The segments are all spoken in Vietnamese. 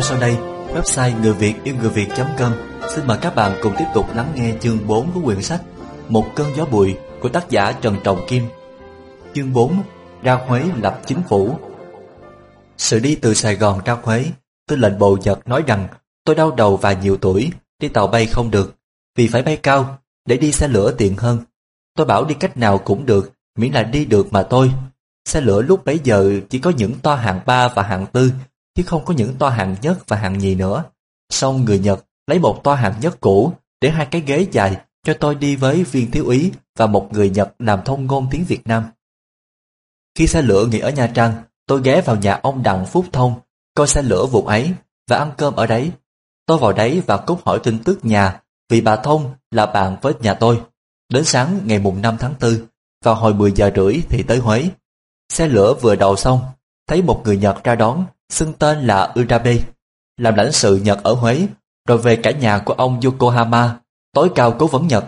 Theo sau đây, website người Việt yêu người Việt.com xin mời các bạn cùng tiếp tục lắng nghe chương 4 của quyển sách Một cơn gió bụi của tác giả Trần Trọng Kim. Chương 4 Ra Huế lập chính phủ Sự đi từ Sài Gòn ra Huế, tư lệnh bộ Nhật nói rằng tôi đau đầu và nhiều tuổi, đi tàu bay không được, vì phải bay cao, để đi xe lửa tiện hơn. Tôi bảo đi cách nào cũng được, miễn là đi được mà tôi Xe lửa lúc bấy giờ chỉ có những toa hạng 3 và hạng 4, chứ không có những toa hạng nhất và hạng nhì nữa. Xong người Nhật lấy một toa hạng nhất cũ để hai cái ghế dài cho tôi đi với viên thiếu úy và một người Nhật làm thông ngôn tiếng Việt Nam. Khi xe lửa nghỉ ở Nha Trang, tôi ghé vào nhà ông Đặng Phúc Thông, coi xe lửa vụ ấy và ăn cơm ở đấy. Tôi vào đấy và cốt hỏi tin tức nhà vì bà Thông là bạn với nhà tôi. Đến sáng ngày mùng 5 tháng 4, vào hồi 10 giờ rưỡi thì tới Huế. Xe lửa vừa đầu xong, thấy một người Nhật ra đón, xưng tên là Urabe, làm lãnh sự Nhật ở Huế, rồi về cả nhà của ông Yokohama, tối cao cố vấn Nhật.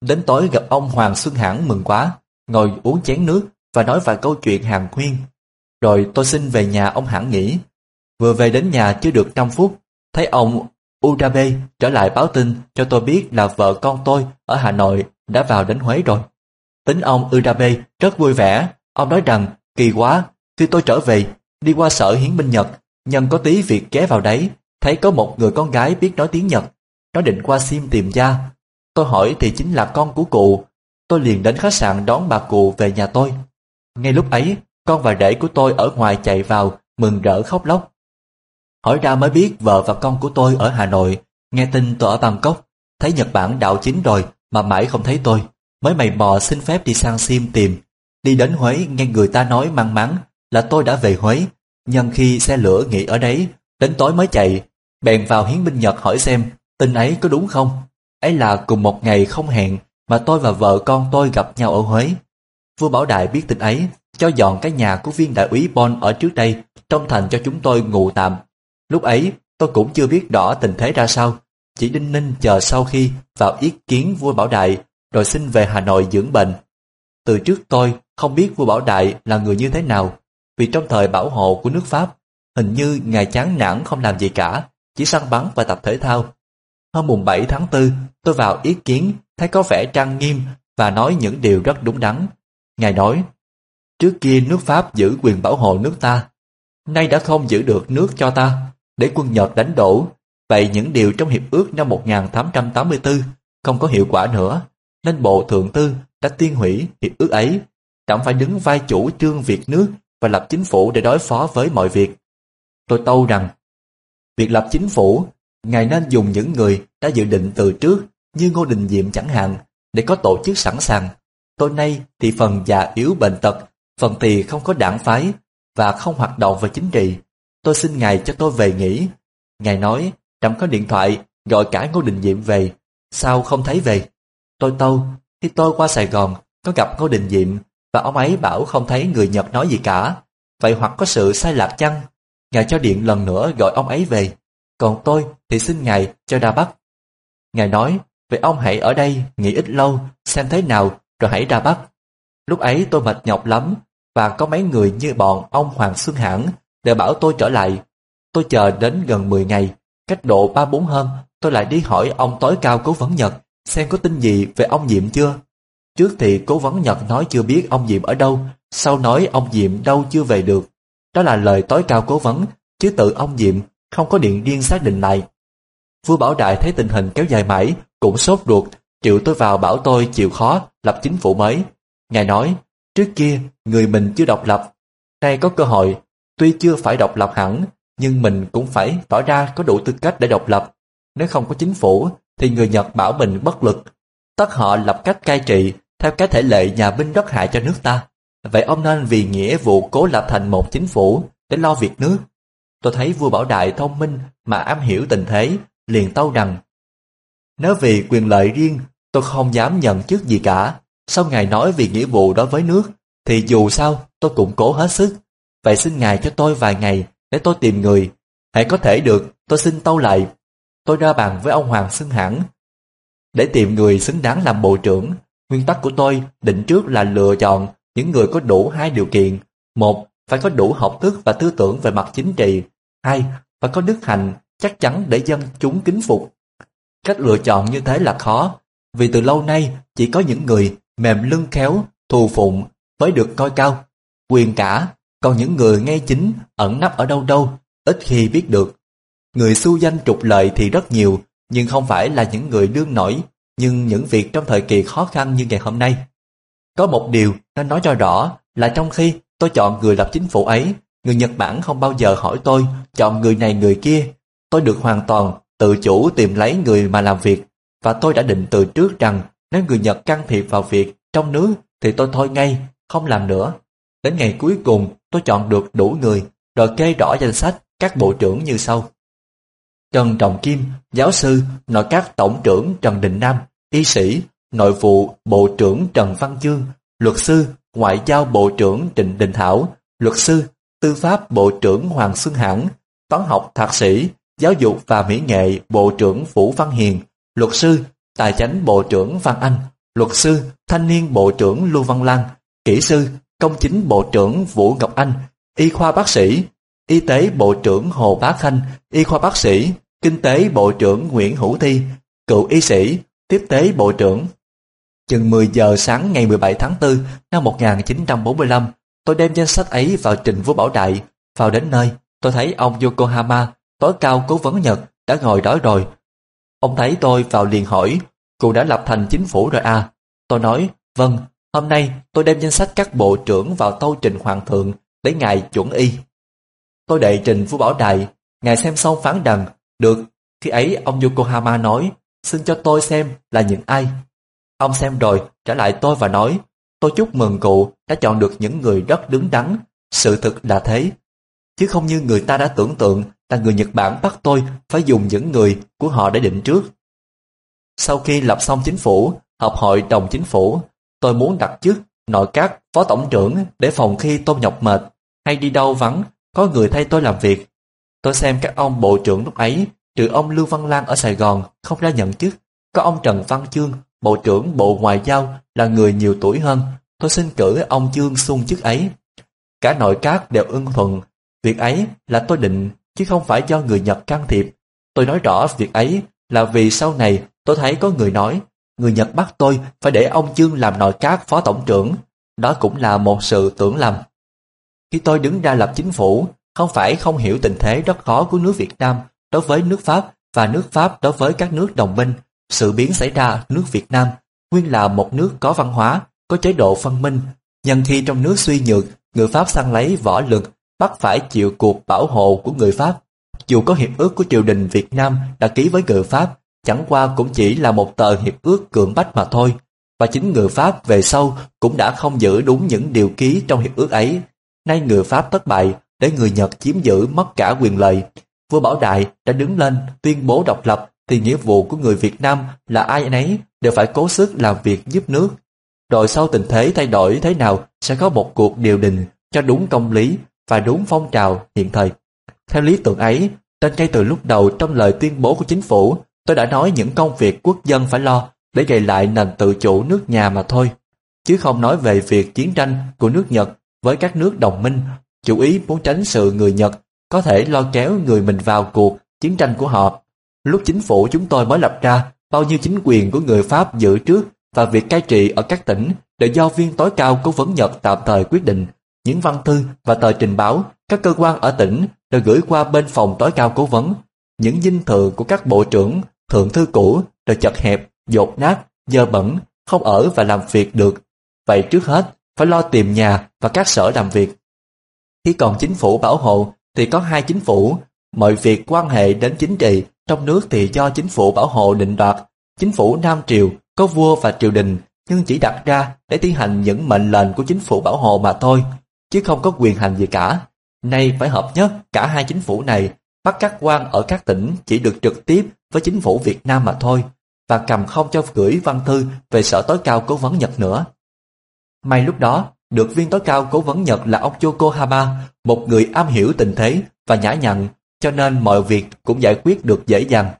Đến tối gặp ông Hoàng Xuân Hãn mừng quá, ngồi uống chén nước và nói vài câu chuyện hàng khuyên. Rồi tôi xin về nhà ông Hãn nghỉ. Vừa về đến nhà chưa được 5 phút, thấy ông Urabe trở lại báo tin cho tôi biết là vợ con tôi ở Hà Nội đã vào đến Huế rồi. Tính ông Urabe rất vui vẻ, ông nói rằng kỳ quá, khi tôi trở về, đi qua sở hiến binh Nhật, nhân có tí việc ghé vào đấy, thấy có một người con gái biết nói tiếng Nhật, nó định qua sim tìm gia. Tôi hỏi thì chính là con của cụ, tôi liền đến khách sạn đón bà cụ về nhà tôi. Ngay lúc ấy, con và rể của tôi ở ngoài chạy vào, mừng rỡ khóc lóc. Hỏi ra mới biết vợ và con của tôi ở Hà Nội, nghe tin tôi ở Bangkok, thấy Nhật Bản đạo chính rồi mà mãi không thấy tôi, mới mày mò xin phép đi sang Sim tìm. Đi đến Huế nghe người ta nói mang mắn là tôi đã về Huế, nhân khi xe lửa nghỉ ở đấy, đến tối mới chạy, bèn vào hiến binh Nhật hỏi xem tin ấy có đúng không. Ấy là cùng một ngày không hẹn mà tôi và vợ con tôi gặp nhau ở Huế. Vua Bảo Đại biết tin ấy, cho dọn cái nhà của viên đại úy Bon ở trước đây, trong thành cho chúng tôi ngủ tạm Lúc ấy, tôi cũng chưa biết rõ tình thế ra sao, chỉ đinh ninh chờ sau khi vào ý kiến vua Bảo Đại rồi xin về Hà Nội dưỡng bệnh. Từ trước tôi không biết vua Bảo Đại là người như thế nào, vì trong thời bảo hộ của nước Pháp, hình như ngài chán nản không làm gì cả, chỉ săn bắn và tập thể thao. Hôm mùng 7 tháng 4, tôi vào ý kiến thấy có vẻ trang nghiêm và nói những điều rất đúng đắn. Ngài nói, trước kia nước Pháp giữ quyền bảo hộ nước ta, nay đã không giữ được nước cho ta, để quân Nhật đánh đổ. Vậy những điều trong hiệp ước năm 1884 không có hiệu quả nữa, nên Bộ Thượng Tư đã tiên hủy hiệp ước ấy. Trọng phải đứng vai chủ trương việc nước và lập chính phủ để đối phó với mọi việc. Tôi tâu rằng, việc lập chính phủ, Ngài nên dùng những người đã dự định từ trước như Ngô Đình Diệm chẳng hạn để có tổ chức sẵn sàng. Tôi nay thì phần già yếu bệnh tật, phần thì không có đảng phái và không hoạt động về chính trị. Tôi xin Ngài cho tôi về nghỉ. Ngài nói, Trẫm có điện thoại, gọi cả Ngô Đình Diệm về. Sao không thấy về? Tôi tâu, khi tôi qua Sài Gòn, có gặp Ngô Đình Diệm, và ông ấy bảo không thấy người Nhật nói gì cả. Vậy hoặc có sự sai lạc chăng? Ngài cho điện lần nữa gọi ông ấy về. Còn tôi thì xin Ngài cho ra Bắc. Ngài nói, vậy ông hãy ở đây, nghỉ ít lâu, xem thế nào, rồi hãy ra Bắc. Lúc ấy tôi mệt nhọc lắm, và có mấy người như bọn ông Hoàng Xuân Hãn để bảo tôi trở lại. Tôi chờ đến gần 10 ngày, cách độ 3-4 hôm, tôi lại đi hỏi ông tối cao cố vấn Nhật xem có tin gì về ông Diệm chưa. Trước thì cố vấn Nhật nói chưa biết ông Diệm ở đâu, sau nói ông Diệm đâu chưa về được. Đó là lời tối cao cố vấn, chứ tự ông Diệm không có điện riêng xác định này Vua Bảo Đại thấy tình hình kéo dài mãi, cũng sốt ruột, triệu tôi vào bảo tôi chịu khó lập chính phủ mới. Ngài nói, trước kia người mình chưa độc lập, nay có cơ hội Tuy chưa phải độc lập hẳn, nhưng mình cũng phải tỏ ra có đủ tư cách để độc lập. Nếu không có chính phủ, thì người Nhật bảo mình bất lực. Tất họ lập cách cai trị theo cái thể lệ nhà binh rất hại cho nước ta. Vậy ông nên vì nghĩa vụ cố lập thành một chính phủ để lo việc nước. Tôi thấy vua Bảo Đại thông minh mà am hiểu tình thế, liền tâu rằng Nếu vì quyền lợi riêng, tôi không dám nhận chức gì cả. Sau ngài nói vì nghĩa vụ đối với nước, thì dù sao tôi cũng cố hết sức. Vậy xin Ngài cho tôi vài ngày để tôi tìm người. Hãy có thể được, tôi xin tâu lại. Tôi ra bàn với ông Hoàng Xưng Hẳn để tìm người xứng đáng làm bộ trưởng. Nguyên tắc của tôi định trước là lựa chọn những người có đủ hai điều kiện. Một, phải có đủ học thức và tư tưởng về mặt chính trị. Hai, phải có đức hạnh chắc chắn để dân chúng kính phục. Cách lựa chọn như thế là khó, vì từ lâu nay chỉ có những người mềm lưng khéo, thù phụng mới được coi cao, quyền cả, còn những người ngay chính ẩn nấp ở đâu đâu, ít khi biết được. Người xu danh trục lợi thì rất nhiều, nhưng không phải là những người đương nổi, nhưng những việc trong thời kỳ khó khăn như ngày hôm nay. Có một điều nên nói cho rõ là trong khi tôi chọn người lập chính phủ ấy, người Nhật Bản không bao giờ hỏi tôi chọn người này người kia. Tôi được hoàn toàn tự chủ tìm lấy người mà làm việc và tôi đã định từ trước rằng nếu người Nhật can thiệp vào việc trong nước thì tôi thôi ngay, không làm nữa. Đến ngày cuối cùng tôi chọn được đủ người rồi kê rõ danh sách các bộ trưởng như sau. Trần Trọng Kim, giáo sư, nội các tổng trưởng Trần Đình Nam, y sĩ, nội vụ bộ trưởng Trần Văn Chương, luật sư, ngoại giao bộ trưởng Trịnh Đình Thảo, luật sư, tư pháp bộ trưởng Hoàng Xuân Hãn, toán học thạc sĩ, giáo dục và mỹ nghệ bộ trưởng Vũ Văn Hiền, luật sư, tài chánh bộ trưởng Văn Anh, luật sư, thanh niên bộ trưởng Lưu Văn Lan, kỹ sư, công chính bộ trưởng Vũ Ngọc Anh, y khoa bác sĩ, y tế bộ trưởng Hồ Bá Khanh, y khoa bác sĩ, kinh tế bộ trưởng Nguyễn Hữu Thi, cựu y sĩ, tiếp tế bộ trưởng. Chừng 10 giờ sáng ngày 17 tháng 4 năm 1945, tôi đem danh sách ấy vào trình vua Bảo Đại. Vào đến nơi, tôi thấy ông Yokohama, tối cao cố vấn Nhật, đã ngồi đó rồi. Ông thấy tôi vào liền hỏi, cụ đã lập thành chính phủ rồi à? Tôi nói, vâng, hôm nay tôi đem danh sách các bộ trưởng vào tâu trình hoàng thượng để ngài chuẩn y. Tôi đệ trình vua Bảo Đại, ngài xem xong phán đằng, được, khi ấy ông Yokohama nói, xin cho tôi xem là những ai. Ông xem rồi, trả lại tôi và nói, tôi chúc mừng cụ đã chọn được những người rất đứng đắn, sự thực là thế. Chứ không như người ta đã tưởng tượng là người Nhật Bản bắt tôi phải dùng những người của họ để định trước. Sau khi lập xong chính phủ, họp hội đồng chính phủ, tôi muốn đặt chức nội các phó tổng trưởng để phòng khi tôi nhọc mệt hay đi đâu vắng, có người thay tôi làm việc. Tôi xem các ông bộ trưởng lúc ấy, trừ ông Lưu Văn Lan ở Sài Gòn không ra nhận chức, có ông Trần Văn Chương, bộ trưởng Bộ Ngoại giao là người nhiều tuổi hơn, tôi xin cử ông Chương xung chức ấy. Cả nội các đều ưng thuận, việc ấy là tôi định chứ không phải do người Nhật can thiệp. Tôi nói rõ việc ấy là vì sau này tôi thấy có người nói người Nhật bắt tôi phải để ông Chương làm nội các phó tổng trưởng. Đó cũng là một sự tưởng lầm. Khi tôi đứng ra lập chính phủ, không phải không hiểu tình thế rất khó của nước Việt Nam đối với nước Pháp và nước Pháp đối với các nước đồng minh. Sự biến xảy ra nước Việt Nam nguyên là một nước có văn hóa, có chế độ phân minh. Nhân khi trong nước suy nhược, người Pháp săn lấy võ lực, bắt phải chịu cuộc bảo hộ của người Pháp. Dù có hiệp ước của triều đình Việt Nam đã ký với người Pháp, chẳng qua cũng chỉ là một tờ hiệp ước cưỡng bách mà thôi. Và chính người Pháp về sau cũng đã không giữ đúng những điều ký trong hiệp ước ấy. Nay người Pháp thất bại, để người Nhật chiếm giữ mất cả quyền lợi. Vua Bảo Đại đã đứng lên tuyên bố độc lập thì nghĩa vụ của người Việt Nam là ai nấy đều phải cố sức làm việc giúp nước. Rồi sau tình thế thay đổi thế nào sẽ có một cuộc điều đình cho đúng công lý và đúng phong trào hiện thời. Theo lý tưởng ấy, trên ngay từ lúc đầu trong lời tuyên bố của chính phủ, tôi đã nói những công việc quốc dân phải lo để gây lại nền tự chủ nước nhà mà thôi, chứ không nói về việc chiến tranh của nước Nhật với các nước đồng minh chủ ý muốn tránh sự người Nhật có thể lo kéo người mình vào cuộc chiến tranh của họ. Lúc chính phủ chúng tôi mới lập ra, bao nhiêu chính quyền của người Pháp giữ trước và việc cai trị ở các tỉnh đều do viên tối cao cố vấn Nhật tạm thời quyết định. Những văn thư và tờ trình báo các cơ quan ở tỉnh đều gửi qua bên phòng tối cao cố vấn. Những dinh thự của các bộ trưởng, thượng thư cũ đều chật hẹp, dột nát, dơ bẩn, không ở và làm việc được. Vậy trước hết, phải lo tìm nhà và các sở làm việc. Khi còn chính phủ bảo hộ thì có hai chính phủ, mọi việc quan hệ đến chính trị trong nước thì do chính phủ bảo hộ định đoạt. Chính phủ Nam Triều có vua và triều đình nhưng chỉ đặt ra để thi hành những mệnh lệnh của chính phủ bảo hộ mà thôi, chứ không có quyền hành gì cả. Nay phải hợp nhất cả hai chính phủ này, bắt các quan ở các tỉnh chỉ được trực tiếp với chính phủ Việt Nam mà thôi, và cầm không cho gửi văn thư về sở tối cao cố vấn Nhật nữa. May lúc đó, được viên tối cao cố vấn Nhật là ông Yokohama, một người am hiểu tình thế và nhã nhặn, cho nên mọi việc cũng giải quyết được dễ dàng.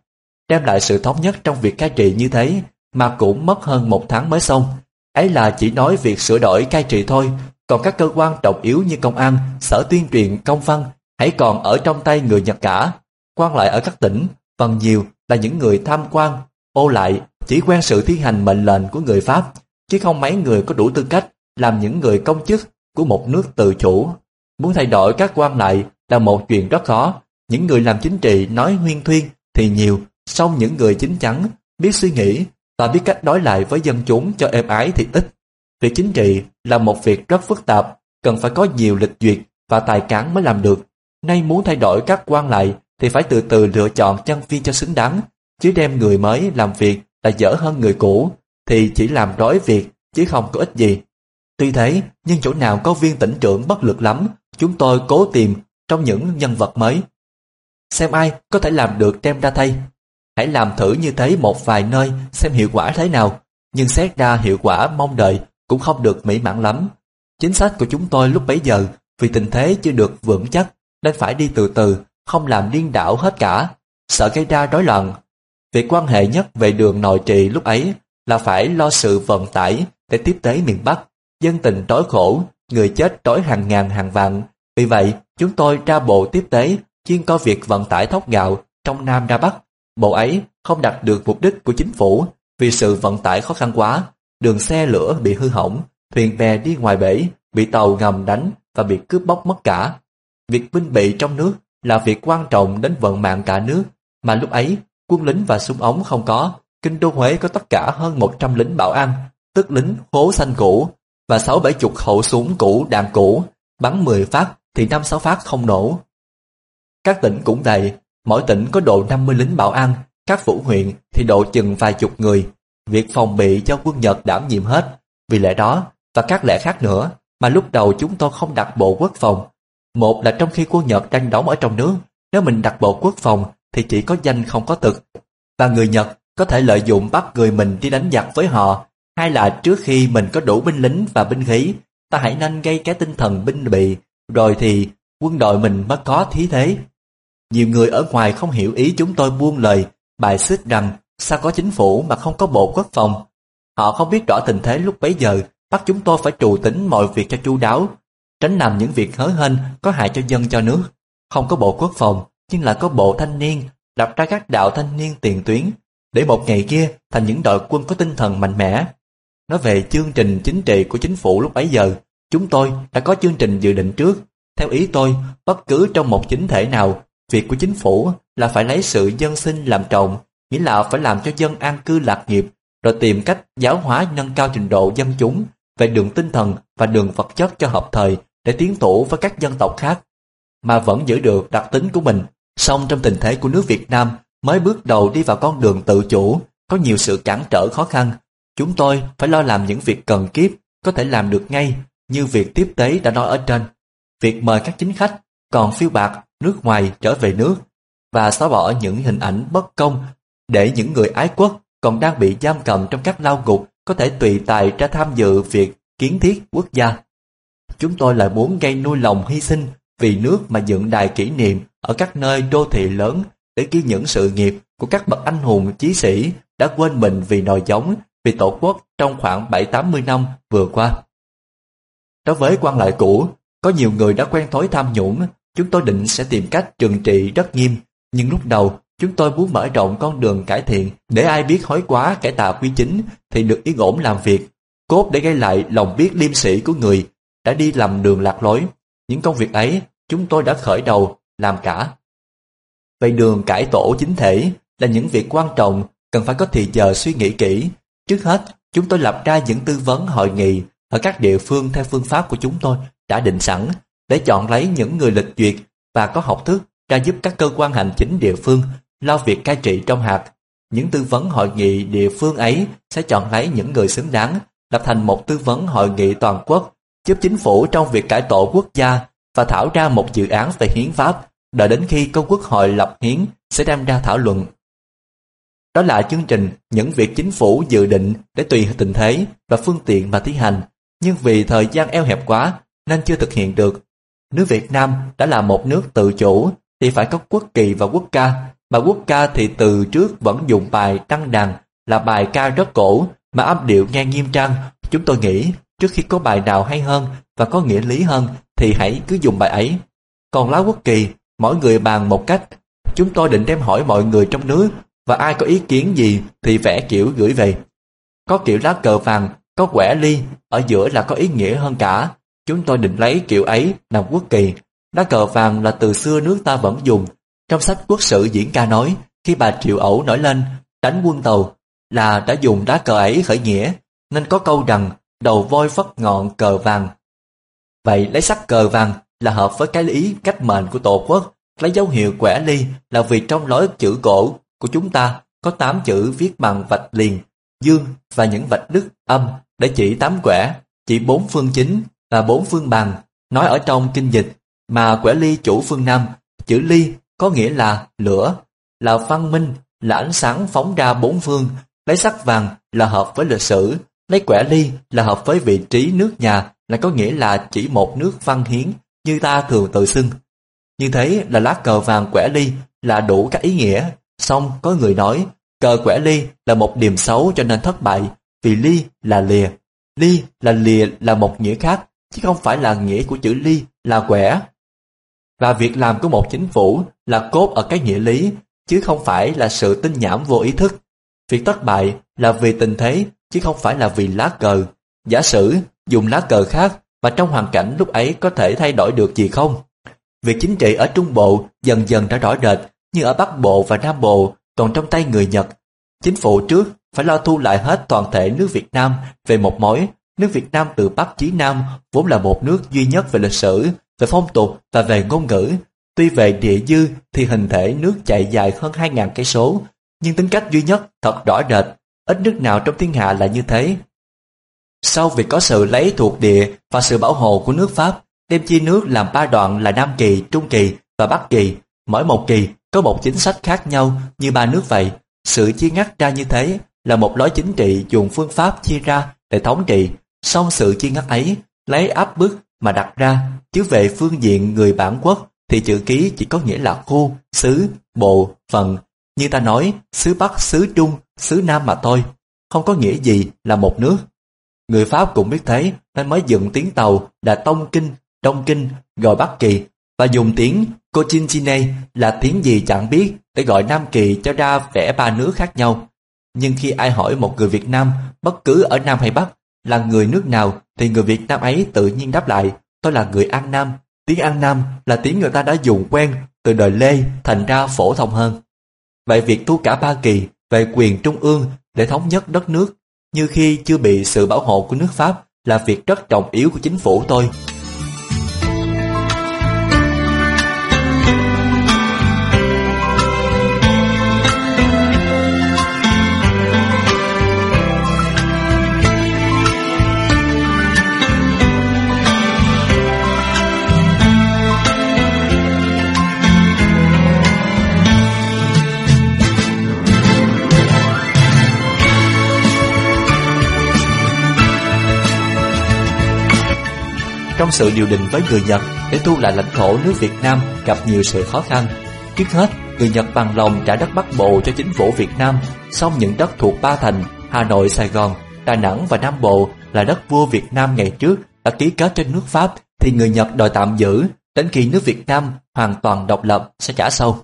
Đem lại sự thống nhất trong việc cai trị như thế, mà cũng mất hơn một tháng mới xong. Ấy là chỉ nói việc sửa đổi cai trị thôi, còn các cơ quan trọng yếu như công an, sở tuyên truyền, công văn, hãy còn ở trong tay người Nhật cả. quan lại ở các tỉnh, phần nhiều là những người tham quan, ô lại, chỉ quen sự thi hành mệnh lệnh của người Pháp, chứ không mấy người có đủ tư cách làm những người công chức của một nước tự chủ. Muốn thay đổi các quan lại là một chuyện rất khó. Những người làm chính trị nói huyên thuyên thì nhiều, song những người chính chắn, biết suy nghĩ và biết cách đối lại với dân chúng cho êm ái thì ít. Việc chính trị là một việc rất phức tạp, cần phải có nhiều lịch duyệt và tài cán mới làm được. Nay muốn thay đổi các quan lại thì phải từ từ lựa chọn chân viên cho xứng đáng, chứ đem người mới làm việc là dở hơn người cũ, thì chỉ làm rối việc chứ không có ích gì. Tuy thế, nhưng chỗ nào có viên tỉnh trưởng bất lực lắm, chúng tôi cố tìm trong những nhân vật mới. Xem ai có thể làm được đem ra thay. Hãy làm thử như thế một vài nơi xem hiệu quả thế nào, nhưng xét ra hiệu quả mong đợi cũng không được mỹ mãn lắm. Chính sách của chúng tôi lúc bấy giờ vì tình thế chưa được vững chắc nên phải đi từ từ, không làm điên đảo hết cả, sợ gây ra rối loạn. Việc quan hệ nhất về đường nội trị lúc ấy là phải lo sự vận tải để tiếp tế miền Bắc. Dân tình tối khổ, người chết tối hàng ngàn hàng vạn. Vì vậy, chúng tôi ra bộ tiếp tế chuyên coi việc vận tải thóc gạo trong Nam ra Bắc. Bộ ấy không đạt được mục đích của chính phủ vì sự vận tải khó khăn quá, đường xe lửa bị hư hỏng, thuyền bè đi ngoài bể, bị tàu ngầm đánh và bị cướp bóc mất cả. Việc binh bị trong nước là việc quan trọng đến vận mạng cả nước, mà lúc ấy quân lính và súng ống không có. Kinh đô Huế có tất cả hơn 100 lính bảo an, tức lính hố xanh cũ, và sáu bảy chục khẩu súng cũ đạn cũ, bắn 10 phát thì năm sáu phát không nổ. Các tỉnh cũng vậy, mỗi tỉnh có độ 50 lính bảo an, các phủ huyện thì độ chừng vài chục người. Việc phòng bị cho quân Nhật đảm nhiệm hết, vì lẽ đó và các lẽ khác nữa mà lúc đầu chúng tôi không đặt bộ quốc phòng. Một là trong khi quân Nhật đang đóng ở trong nước, nếu mình đặt bộ quốc phòng thì chỉ có danh không có thực. Và người Nhật có thể lợi dụng bắt người mình đi đánh giặc với họ, hay là trước khi mình có đủ binh lính và binh khí, ta hãy nên gây cái tinh thần binh bị, rồi thì quân đội mình mới có thí thế. Nhiều người ở ngoài không hiểu ý chúng tôi buông lời, bài xích rằng sao có chính phủ mà không có bộ quốc phòng. Họ không biết rõ tình thế lúc bấy giờ, bắt chúng tôi phải trù tính mọi việc cho chu đáo, tránh làm những việc hớ hênh có hại cho dân cho nước. Không có bộ quốc phòng, nhưng là có bộ thanh niên, lập ra các đạo thanh niên tiền tuyến, để một ngày kia thành những đội quân có tinh thần mạnh mẽ. Nói về chương trình chính trị của chính phủ lúc ấy giờ, chúng tôi đã có chương trình dự định trước. Theo ý tôi, bất cứ trong một chính thể nào, việc của chính phủ là phải lấy sự dân sinh làm trọng, nghĩa là phải làm cho dân an cư lạc nghiệp, rồi tìm cách giáo hóa nâng cao trình độ dân chúng về đường tinh thần và đường vật chất cho hợp thời để tiến thủ với các dân tộc khác, mà vẫn giữ được đặc tính của mình. Song trong tình thế của nước Việt Nam mới bước đầu đi vào con đường tự chủ, có nhiều sự cản trở khó khăn. Chúng tôi phải lo làm những việc cần kiếp, có thể làm được ngay, như việc tiếp tế đã nói ở trên. Việc mời các chính khách, còn phiêu bạc, nước ngoài trở về nước, và xóa bỏ những hình ảnh bất công để những người ái quốc còn đang bị giam cầm trong các lao ngục có thể tùy tài ra tham dự việc kiến thiết quốc gia. Chúng tôi lại muốn gây nuôi lòng hy sinh vì nước mà dựng đài kỷ niệm ở các nơi đô thị lớn để ghi những sự nghiệp của các bậc anh hùng chí sĩ đã quên mình vì nòi giống, vì tổ quốc trong khoảng 7-80 năm vừa qua. Đối với quan lại cũ, có nhiều người đã quen thói tham nhũng, chúng tôi định sẽ tìm cách trừng trị rất nghiêm, nhưng lúc đầu chúng tôi muốn mở rộng con đường cải thiện để ai biết hối quá cải tạo quy chính thì được yên ổn làm việc, cốt để gây lại lòng biết liêm sĩ của người đã đi lầm đường lạc lối. Những công việc ấy chúng tôi đã khởi đầu làm cả. Về đường cải tổ chính thể là những việc quan trọng cần phải có thì giờ suy nghĩ kỹ. Trước hết, chúng tôi lập ra những tư vấn hội nghị ở các địa phương theo phương pháp của chúng tôi đã định sẵn để chọn lấy những người lịch duyệt và có học thức ra giúp các cơ quan hành chính địa phương lo việc cai trị trong hạt. Những tư vấn hội nghị địa phương ấy sẽ chọn lấy những người xứng đáng, lập thành một tư vấn hội nghị toàn quốc, giúp chính phủ trong việc cải tổ quốc gia và thảo ra một dự án về hiến pháp, đợi đến khi công quốc hội lập hiến sẽ đem ra thảo luận. Đó là chương trình những việc chính phủ dự định để tùy tình thế và phương tiện mà thi hành, nhưng vì thời gian eo hẹp quá nên chưa thực hiện được. Nước Việt Nam đã là một nước tự chủ thì phải có quốc kỳ và quốc ca, mà quốc ca thì từ trước vẫn dùng bài đăng đàn là bài ca rất cổ mà âm điệu nghe nghiêm trang. Chúng tôi nghĩ trước khi có bài nào hay hơn và có nghĩa lý hơn thì hãy cứ dùng bài ấy. Còn lá quốc kỳ, mỗi người bàn một cách, chúng tôi định đem hỏi mọi người trong nước và ai có ý kiến gì thì vẽ kiểu gửi về. Có kiểu lá cờ vàng, có quẻ ly, ở giữa là có ý nghĩa hơn cả. Chúng tôi định lấy kiểu ấy làm quốc kỳ. Lá cờ vàng là từ xưa nước ta vẫn dùng. Trong sách quốc sử diễn ca nói, khi bà Triệu Ẩu nổi lên, đánh quân tàu, là đã dùng lá cờ ấy khởi nghĩa, nên có câu rằng đầu voi phất ngọn cờ vàng. Vậy lấy sắc cờ vàng là hợp với cái ý cách mệnh của tổ quốc, lấy dấu hiệu quẻ ly là vì trong lối chữ cổ của chúng ta có 8 chữ viết bằng vạch liền, dương và những vạch đứt âm để chỉ tám quẻ, chỉ bốn phương chính và bốn phương bằng, nói ở trong kinh dịch, mà quẻ ly chủ phương Nam, chữ ly có nghĩa là lửa, là văn minh, là ánh sáng phóng ra bốn phương, lấy sắc vàng là hợp với lịch sử, lấy quẻ ly là hợp với vị trí nước nhà, là có nghĩa là chỉ một nước văn hiến như ta thường tự xưng. Như thế là lá cờ vàng quẻ ly là đủ các ý nghĩa. Xong có người nói cờ quẻ ly là một điểm xấu cho nên thất bại vì ly là lìa. Ly là lìa là một nghĩa khác chứ không phải là nghĩa của chữ ly là quẻ. Và việc làm của một chính phủ là cốt ở cái nghĩa lý chứ không phải là sự tinh nhảm vô ý thức. Việc thất bại là vì tình thế chứ không phải là vì lá cờ. Giả sử dùng lá cờ khác và trong hoàn cảnh lúc ấy có thể thay đổi được gì không? Việc chính trị ở Trung Bộ dần dần đã rõ rệt, như ở Bắc Bộ và Nam Bộ còn trong tay người Nhật. Chính phủ trước phải lo thu lại hết toàn thể nước Việt Nam về một mối. Nước Việt Nam từ Bắc chí Nam vốn là một nước duy nhất về lịch sử, về phong tục và về ngôn ngữ. Tuy về địa dư thì hình thể nước chạy dài hơn 2.000 cây số, nhưng tính cách duy nhất thật rõ rệt. Ít nước nào trong thiên hạ là như thế. Sau việc có sự lấy thuộc địa và sự bảo hộ của nước Pháp, đem chia nước làm ba đoạn là Nam Kỳ, Trung Kỳ và Bắc Kỳ. Mỗi một kỳ có một chính sách khác nhau như ba nước vậy. Sự chia ngắt ra như thế là một lối chính trị dùng phương pháp chia ra để thống trị. Song sự chia ngắt ấy lấy áp bức mà đặt ra, chứ về phương diện người bản quốc thì chữ ký chỉ có nghĩa là khu, xứ, bộ, phần. Như ta nói, xứ Bắc, xứ Trung, xứ Nam mà thôi, không có nghĩa gì là một nước. Người Pháp cũng biết thế nên mới dựng tiếng tàu là Tông Kinh, Đông Kinh, gọi Bắc Kỳ và dùng tiếng Cochinchine là tiếng gì chẳng biết để gọi Nam Kỳ cho ra vẻ ba nước khác nhau. Nhưng khi ai hỏi một người Việt Nam, bất cứ ở Nam hay Bắc, là người nước nào thì người Việt Nam ấy tự nhiên đáp lại, tôi là người An Nam. Tiếng An Nam là tiếng người ta đã dùng quen từ đời Lê thành ra phổ thông hơn. Vậy việc thu cả ba kỳ về quyền trung ương để thống nhất đất nước như khi chưa bị sự bảo hộ của nước Pháp là việc rất trọng yếu của chính phủ tôi. Trong sự điều đình với người Nhật để thu lại lãnh thổ nước Việt Nam gặp nhiều sự khó khăn. Trước hết, người Nhật bằng lòng trả đất Bắc Bộ cho chính phủ Việt Nam, song những đất thuộc ba thành Hà Nội, Sài Gòn, Đà Nẵng và Nam Bộ là đất vua Việt Nam ngày trước đã ký kết trên nước Pháp thì người Nhật đòi tạm giữ đến khi nước Việt Nam hoàn toàn độc lập sẽ trả sau.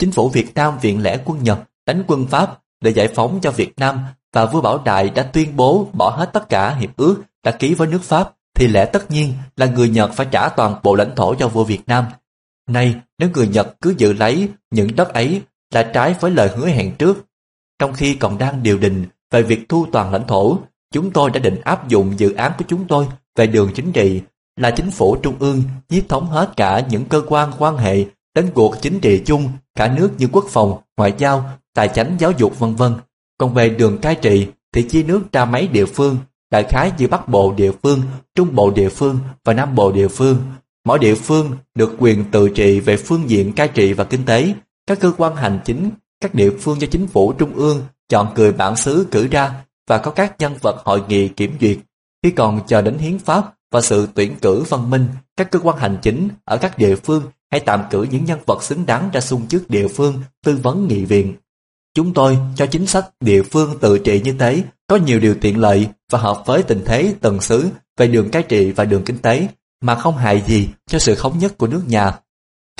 Chính phủ Việt Nam viện lẽ quân Nhật đánh quân Pháp để giải phóng cho Việt Nam và vua Bảo Đại đã tuyên bố bỏ hết tất cả hiệp ước đã ký với nước Pháp thì lẽ tất nhiên là người Nhật phải trả toàn bộ lãnh thổ cho vua Việt Nam. Nay, nếu người Nhật cứ giữ lấy những đất ấy là trái với lời hứa hẹn trước. Trong khi còn đang điều đình về việc thu toàn lãnh thổ, chúng tôi đã định áp dụng dự án của chúng tôi về đường chính trị là chính phủ trung ương nhiếp thống hết cả những cơ quan quan hệ đến cuộc chính trị chung cả nước như quốc phòng, ngoại giao, tài chánh giáo dục vân vân. Còn về đường cai trị thì chia nước ra mấy địa phương đại khái giữa Bắc Bộ địa phương, Trung Bộ địa phương và Nam Bộ địa phương. Mỗi địa phương được quyền tự trị về phương diện cai trị và kinh tế. Các cơ quan hành chính, các địa phương do chính phủ trung ương chọn người bản xứ cử ra và có các nhân vật hội nghị kiểm duyệt. Khi còn chờ đến hiến pháp và sự tuyển cử văn minh, các cơ quan hành chính ở các địa phương hãy tạm cử những nhân vật xứng đáng ra xung chức địa phương tư vấn nghị viện. Chúng tôi cho chính sách địa phương tự trị như thế có nhiều điều tiện lợi và hợp với tình thế tần xứ về đường cai trị và đường kinh tế mà không hại gì cho sự thống nhất của nước nhà.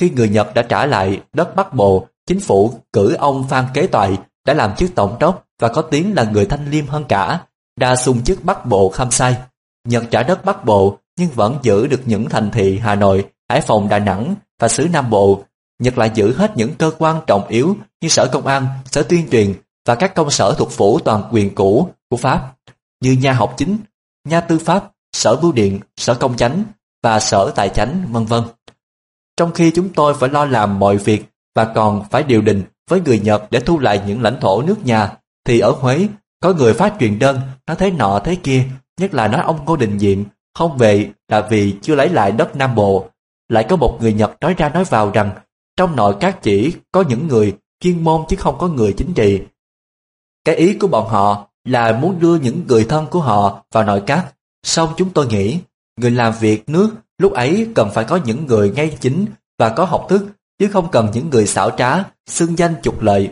khi người Nhật đã trả lại đất Bắc Bộ, chính phủ cử ông Phan Kế Toại đã làm chức tổng đốc và có tiếng là người thanh liêm hơn cả, đa xung chức Bắc Bộ kham sai. Nhật trả đất Bắc Bộ nhưng vẫn giữ được những thành thị Hà Nội, Hải Phòng, Đà Nẵng và xứ Nam Bộ. Nhật lại giữ hết những cơ quan trọng yếu như Sở Công an, Sở Tuyên truyền và các công sở thuộc phủ toàn quyền cũ của Pháp như nhà học chính, nhà tư pháp, sở bưu điện, sở công chánh và sở tài chánh vân vân. Trong khi chúng tôi phải lo làm mọi việc và còn phải điều đình với người Nhật để thu lại những lãnh thổ nước nhà, thì ở Huế có người phát truyền đơn nói thế nọ thế kia, nhất là nói ông Ngô Đình Diệm không về là vì chưa lấy lại đất Nam Bộ. Lại có một người Nhật nói ra nói vào rằng trong nội các chỉ có những người chuyên môn chứ không có người chính trị. Cái ý của bọn họ là muốn đưa những người thân của họ vào nội các. Xong chúng tôi nghĩ, người làm việc nước lúc ấy cần phải có những người ngay chính và có học thức, chứ không cần những người xảo trá, xưng danh trục lợi.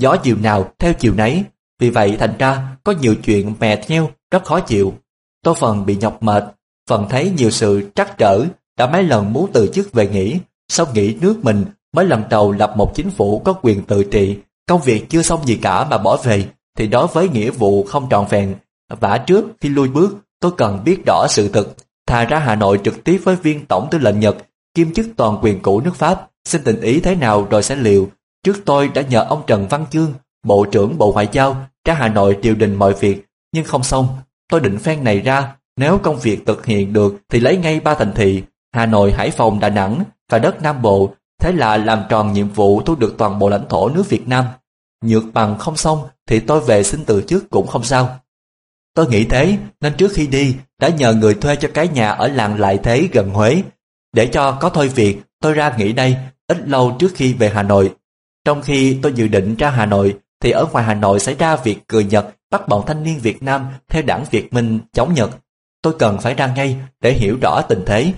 Gió chiều nào theo chiều nấy, vì vậy thành ra có nhiều chuyện mè theo rất khó chịu. Tôi phần bị nhọc mệt, phần thấy nhiều sự trắc trở, đã mấy lần muốn từ chức về nghỉ, sau nghĩ nước mình mới lần đầu lập một chính phủ có quyền tự trị, công việc chưa xong gì cả mà bỏ về, thì đối với nghĩa vụ không trọn vẹn. Vả trước khi lui bước, tôi cần biết rõ sự thực, thà ra Hà Nội trực tiếp với viên tổng tư lệnh Nhật, kiêm chức toàn quyền cũ nước Pháp, xin tình ý thế nào rồi sẽ liệu. Trước tôi đã nhờ ông Trần Văn Chương, Bộ trưởng Bộ Ngoại giao, ra Hà Nội điều đình mọi việc, nhưng không xong. Tôi định phen này ra, nếu công việc thực hiện được thì lấy ngay ba thành thị, Hà Nội, Hải Phòng, Đà Nẵng và đất Nam Bộ, thế là làm tròn nhiệm vụ thu được toàn bộ lãnh thổ nước Việt Nam. Nhược bằng không xong thì tôi về xin từ trước cũng không sao. Tôi nghĩ thế, nên trước khi đi, đã nhờ người thuê cho cái nhà ở làng Lại Thế gần Huế. Để cho có thôi việc, tôi ra nghỉ đây, ít lâu trước khi về Hà Nội. Trong khi tôi dự định ra Hà Nội, thì ở ngoài Hà Nội xảy ra việc cười Nhật bắt bọn thanh niên Việt Nam theo đảng Việt Minh chống Nhật. Tôi cần phải ra ngay để hiểu rõ tình thế.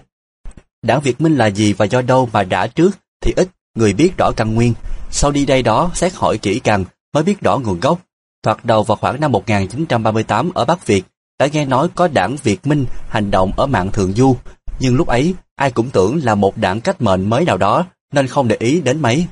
Đảng Việt Minh là gì và do đâu mà đã trước thì ít người biết rõ căn nguyên. Sau đi đây đó xét hỏi kỹ càng mới biết rõ nguồn gốc. Thoạt đầu vào khoảng năm 1938 ở Bắc Việt đã nghe nói có đảng Việt Minh hành động ở mạng Thượng Du. Nhưng lúc ấy ai cũng tưởng là một đảng cách mệnh mới nào đó nên không để ý đến mấy.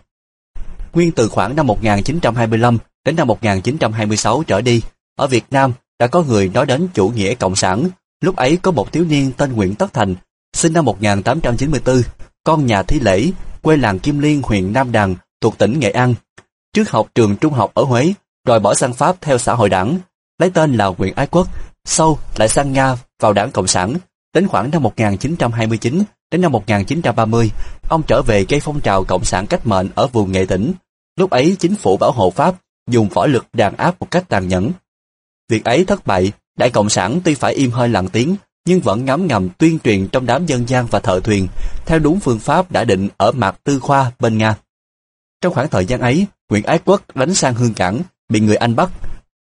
Nguyên từ khoảng năm 1925 đến năm 1926 trở đi, ở Việt Nam đã có người nói đến chủ nghĩa cộng sản. Lúc ấy có một thiếu niên tên Nguyễn Tất Thành, sinh năm 1894, con nhà thi lễ, quê làng Kim Liên huyện Nam Đàn, thuộc tỉnh Nghệ An. Trước học trường trung học ở Huế, rồi bỏ sang Pháp theo xã hội đảng, lấy tên là Nguyễn Ái Quốc, sau lại sang Nga vào đảng Cộng sản. Đến khoảng năm 1929 đến năm 1930, ông trở về gây phong trào Cộng sản cách mệnh ở vùng Nghệ tỉnh. Lúc ấy chính phủ bảo hộ Pháp dùng võ lực đàn áp một cách tàn nhẫn. Việc ấy thất bại, Đại Cộng sản tuy phải im hơi lặng tiếng, nhưng vẫn ngấm ngầm tuyên truyền trong đám dân gian và thợ thuyền, theo đúng phương pháp đã định ở Mạc Tư Khoa bên Nga. Trong khoảng thời gian ấy, Nguyễn Ái Quốc đánh sang Hương Cảng, bị người Anh bắt.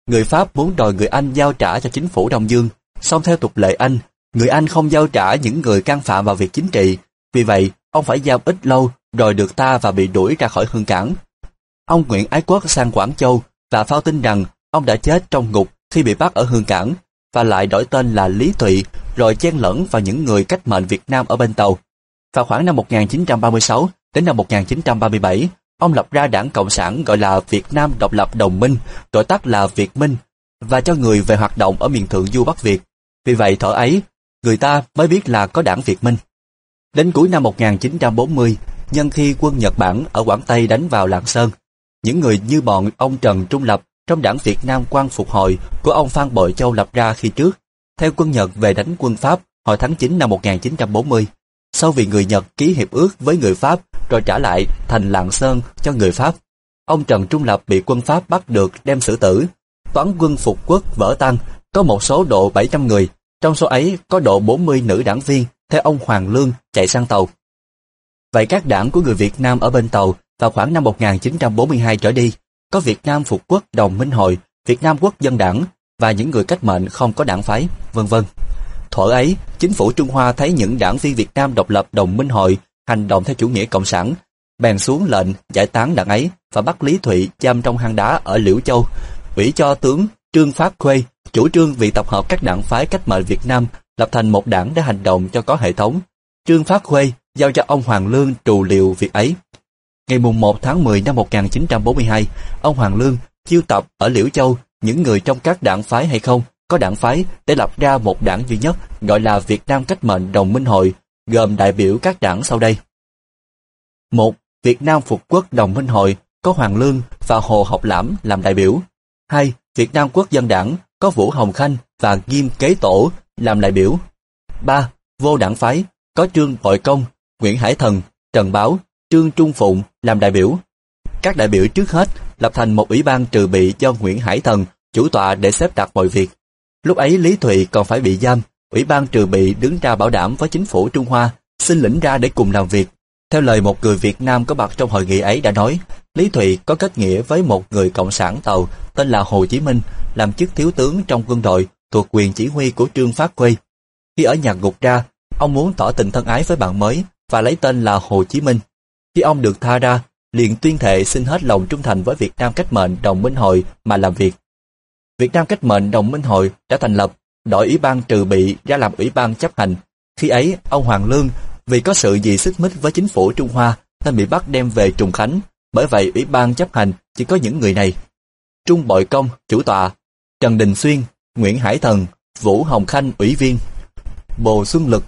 Người Pháp muốn đòi người Anh giao trả cho chính phủ Đông Dương, song theo tục lệ Anh, người Anh không giao trả những người can phạm vào việc chính trị. Vì vậy, ông phải giao ít lâu rồi được ta và bị đuổi ra khỏi Hương Cảng. Ông Nguyễn Ái Quốc sang Quảng Châu và phao tin rằng ông đã chết trong ngục khi bị bắt ở Hương Cảng và lại đổi tên là Lý Thụy rồi chen lẫn vào những người cách mệnh Việt Nam ở bên tàu. Vào khoảng năm 1936 đến năm 1937, ông lập ra đảng Cộng sản gọi là Việt Nam Độc lập Đồng minh, gọi tắt là Việt Minh, và cho người về hoạt động ở miền Thượng Du Bắc Việt. Vì vậy thở ấy, người ta mới biết là có đảng Việt Minh. Đến cuối năm 1940, nhân khi quân Nhật Bản ở Quảng Tây đánh vào Lạng Sơn, những người như bọn ông Trần Trung Lập trong đảng Việt Nam quan phục hồi của ông Phan Bội Châu lập ra khi trước, theo quân Nhật về đánh quân Pháp hồi tháng 9 năm 1940. Sau vì người Nhật ký hiệp ước với người Pháp rồi trả lại thành Lạng Sơn cho người Pháp, ông Trần Trung Lập bị quân Pháp bắt được đem xử tử. Toán quân phục quốc vỡ tăng, có một số độ 700 người, trong số ấy có độ 40 nữ đảng viên theo ông Hoàng Lương chạy sang tàu. Vậy các đảng của người Việt Nam ở bên tàu vào khoảng năm 1942 trở đi, có Việt Nam Phục Quốc Đồng Minh Hội, Việt Nam Quốc dân đảng và những người cách mệnh không có đảng phái, vân vân. Thuở ấy, chính phủ Trung Hoa thấy những đảng viên Việt Nam độc lập Đồng Minh Hội hành động theo chủ nghĩa cộng sản, bèn xuống lệnh giải tán đảng ấy và bắt Lý Thụy giam trong hang đá ở Liễu Châu, ủy cho tướng Trương Phát Khuê chủ trương việc tập hợp các đảng phái cách mệnh Việt Nam lập thành một đảng để hành động cho có hệ thống. Trương Phát Khuê giao cho ông Hoàng Lương trù liệu việc ấy. Ngày mùng 1 tháng 10 năm 1942, ông Hoàng Lương chiêu tập ở Liễu Châu những người trong các đảng phái hay không có đảng phái để lập ra một đảng duy nhất gọi là Việt Nam Cách mệnh Đồng Minh Hội, gồm đại biểu các đảng sau đây. một Việt Nam Phục Quốc Đồng Minh Hội có Hoàng Lương và Hồ Học Lãm làm đại biểu. 2. Việt Nam Quốc dân đảng có Vũ Hồng Khanh và Nghiêm Kế Tổ làm đại biểu. 3. Vô đảng phái có Trương Bội Công, Nguyễn Hải Thần, Trần Báo, Trương Trung Phụng làm đại biểu. Các đại biểu trước hết lập thành một ủy ban trừ bị cho Nguyễn Hải Thần chủ tọa để xếp đặt mọi việc. Lúc ấy Lý Thụy còn phải bị giam, ủy ban trừ bị đứng ra bảo đảm với chính phủ Trung Hoa xin lĩnh ra để cùng làm việc. Theo lời một người Việt Nam có mặt trong hội nghị ấy đã nói, Lý Thụy có kết nghĩa với một người cộng sản tàu tên là Hồ Chí Minh, làm chức thiếu tướng trong quân đội thuộc quyền chỉ huy của Trương Phát Khuê. Khi ở nhà ngục ra, ông muốn tỏ tình thân ái với bạn mới và lấy tên là Hồ Chí Minh. Khi ông được tha ra, liền tuyên thệ xin hết lòng trung thành với Việt Nam Cách mệnh Đồng Minh Hội mà làm việc. Việt Nam Cách mệnh Đồng Minh Hội đã thành lập, đổi ủy ban trừ bị ra làm ủy ban chấp hành. Khi ấy, ông Hoàng Lương vì có sự gì xích mích với chính phủ Trung Hoa nên bị bắt đem về Trùng Khánh. Bởi vậy, ủy ban chấp hành chỉ có những người này. Trung Bội Công, chủ tọa, Trần Đình Xuyên, Nguyễn Hải Thần, Vũ Hồng Khanh, ủy viên, Bồ Xuân Lực,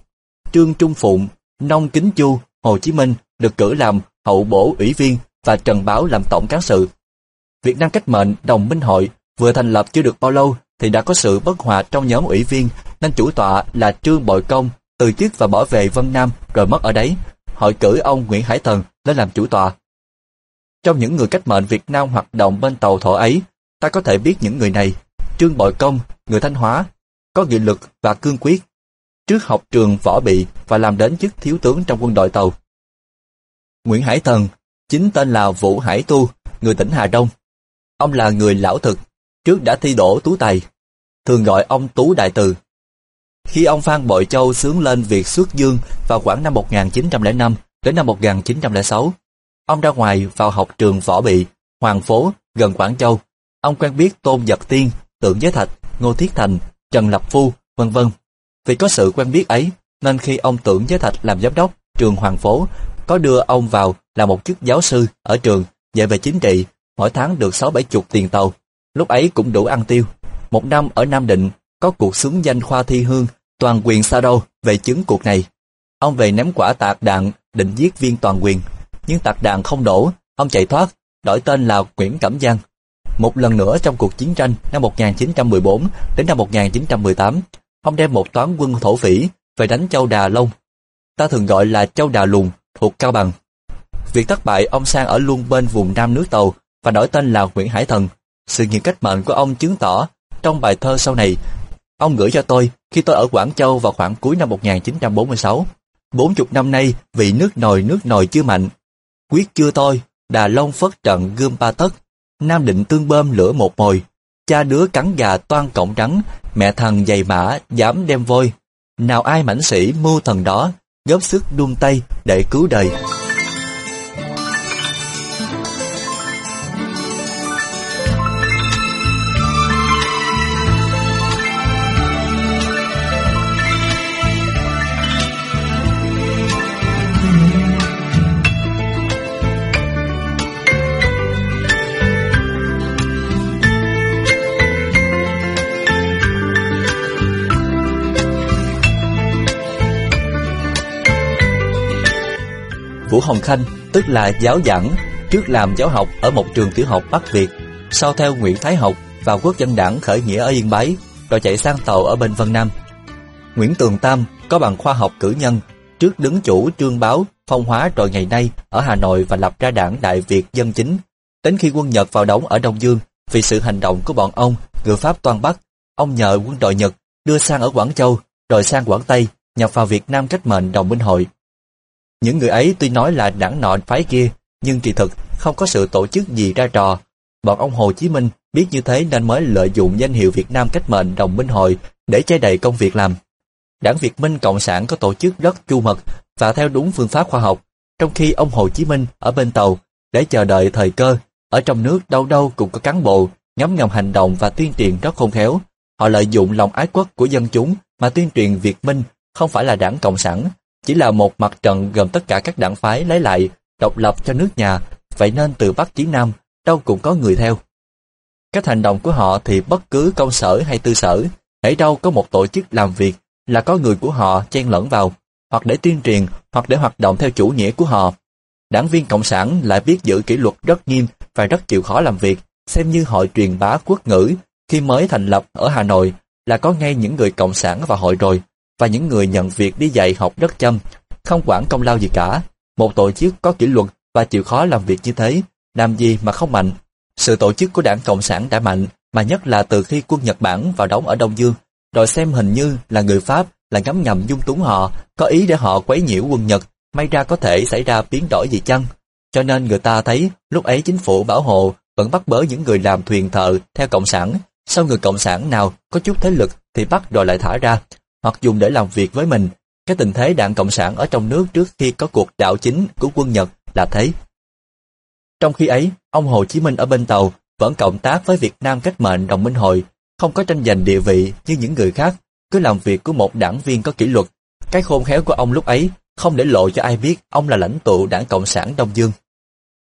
Trương Trung Phụng, Nông Kính Chu, Hồ Chí Minh được cử làm hậu bổ ủy viên và Trần Báo làm tổng cán sự. Việt Nam Cách mệnh Đồng Minh Hội vừa thành lập chưa được bao lâu thì đã có sự bất hòa trong nhóm ủy viên nên chủ tọa là Trương Bội Công từ chức và bỏ về Vân Nam rồi mất ở đấy. Hội cử ông Nguyễn Hải Thần lên làm chủ tọa. Trong những người cách mệnh Việt Nam hoạt động bên tàu thổ ấy, ta có thể biết những người này. Trương Bội Công, người Thanh Hóa, có nghị lực và cương quyết. Trước học trường võ bị và làm đến chức thiếu tướng trong quân đội tàu. Nguyễn Hải Thần, chính tên là Vũ Hải Tu, người tỉnh Hà Đông. Ông là người lão thực, trước đã thi đổ tú tài, thường gọi ông Tú Đại Từ. Khi ông Phan Bội Châu sướng lên việc xuất dương vào khoảng năm 1905 đến năm 1906, ông ra ngoài vào học trường võ bị, Hoàng Phố, gần Quảng Châu. Ông quen biết Tôn Giật Tiên, Tượng Giới Thạch, Ngô Thiết Thành, Trần Lập Phu, vân vân. Vì có sự quen biết ấy, nên khi ông Tưởng Giới Thạch làm giám đốc trường Hoàng Phố, có đưa ông vào là một chức giáo sư ở trường dạy về chính trị, mỗi tháng được sáu bảy chục tiền tàu. Lúc ấy cũng đủ ăn tiêu. Một năm ở Nam Định, có cuộc xướng danh khoa thi hương, toàn quyền xa đâu về chứng cuộc này. Ông về ném quả tạc đạn, định giết viên toàn quyền. Nhưng tạc đạn không đổ, ông chạy thoát, đổi tên là Nguyễn Cẩm Giang. Một lần nữa trong cuộc chiến tranh năm 1914 đến năm 1918, ông đem một toán quân thổ phỉ về đánh Châu Đà Long. Ta thường gọi là Châu Đà Lùng thuộc Cao Bằng. Việc thất bại ông sang ở luôn bên vùng Nam nước Tàu và đổi tên là Nguyễn Hải Thần. Sự nghiệp cách mệnh của ông chứng tỏ trong bài thơ sau này Ông gửi cho tôi khi tôi ở Quảng Châu vào khoảng cuối năm 1946. Bốn chục năm nay vì nước nồi nước nồi chưa mạnh. Quyết chưa tôi, Đà Long phất trận gươm ba tấc, Nam định tương bơm lửa một mồi. Cha đứa cắn gà toan cọng trắng, mẹ thằng dày mã dám đem vôi. Nào ai mảnh sĩ mưu thần đó, góp sức đun tay để cứu đời. Vũ Hồng Khanh, tức là giáo giảng, trước làm giáo học ở một trường tiểu học Bắc Việt, sau theo Nguyễn Thái Học vào quốc dân đảng khởi nghĩa ở Yên Bái, rồi chạy sang tàu ở bên Vân Nam. Nguyễn Tường Tam có bằng khoa học cử nhân, trước đứng chủ trương báo phong hóa rồi ngày nay ở Hà Nội và lập ra đảng Đại Việt Dân Chính. Đến khi quân Nhật vào đóng ở Đông Dương, vì sự hành động của bọn ông, người Pháp toàn Bắc, ông nhờ quân đội Nhật đưa sang ở Quảng Châu, rồi sang Quảng Tây, nhập vào Việt Nam cách mệnh đồng minh hội. Những người ấy tuy nói là đảng nọ phái kia, nhưng kỳ thực không có sự tổ chức gì ra trò. Bọn ông Hồ Chí Minh biết như thế nên mới lợi dụng danh hiệu Việt Nam cách mệnh đồng minh hội để che đậy công việc làm. Đảng Việt Minh Cộng sản có tổ chức rất chu mật và theo đúng phương pháp khoa học, trong khi ông Hồ Chí Minh ở bên tàu để chờ đợi thời cơ, ở trong nước đâu đâu cũng có cán bộ ngấm ngầm hành động và tuyên truyền rất khôn khéo. Họ lợi dụng lòng ái quốc của dân chúng mà tuyên truyền Việt Minh không phải là đảng Cộng sản chỉ là một mặt trận gồm tất cả các đảng phái lấy lại độc lập cho nước nhà, vậy nên từ Bắc chí Nam, đâu cũng có người theo. Các hành động của họ thì bất cứ công sở hay tư sở, hãy đâu có một tổ chức làm việc là có người của họ chen lẫn vào, hoặc để tuyên truyền, hoặc để hoạt động theo chủ nghĩa của họ. Đảng viên Cộng sản lại biết giữ kỷ luật rất nghiêm và rất chịu khó làm việc, xem như hội truyền bá quốc ngữ khi mới thành lập ở Hà Nội là có ngay những người Cộng sản vào hội rồi, và những người nhận việc đi dạy học rất chăm, không quản công lao gì cả. Một tổ chức có kỷ luật và chịu khó làm việc như thế, làm gì mà không mạnh. Sự tổ chức của đảng Cộng sản đã mạnh, mà nhất là từ khi quân Nhật Bản vào đóng ở Đông Dương, rồi xem hình như là người Pháp là ngắm ngầm dung túng họ, có ý để họ quấy nhiễu quân Nhật, may ra có thể xảy ra biến đổi gì chăng. Cho nên người ta thấy lúc ấy chính phủ bảo hộ vẫn bắt bớ những người làm thuyền thợ theo Cộng sản, sau người Cộng sản nào có chút thế lực thì bắt rồi lại thả ra, hoặc dùng để làm việc với mình. Cái tình thế đảng Cộng sản ở trong nước trước khi có cuộc đảo chính của quân Nhật là thế. Trong khi ấy, ông Hồ Chí Minh ở bên tàu vẫn cộng tác với Việt Nam cách mệnh đồng minh hội, không có tranh giành địa vị như những người khác, cứ làm việc của một đảng viên có kỷ luật. Cái khôn khéo của ông lúc ấy không để lộ cho ai biết ông là lãnh tụ đảng Cộng sản Đông Dương.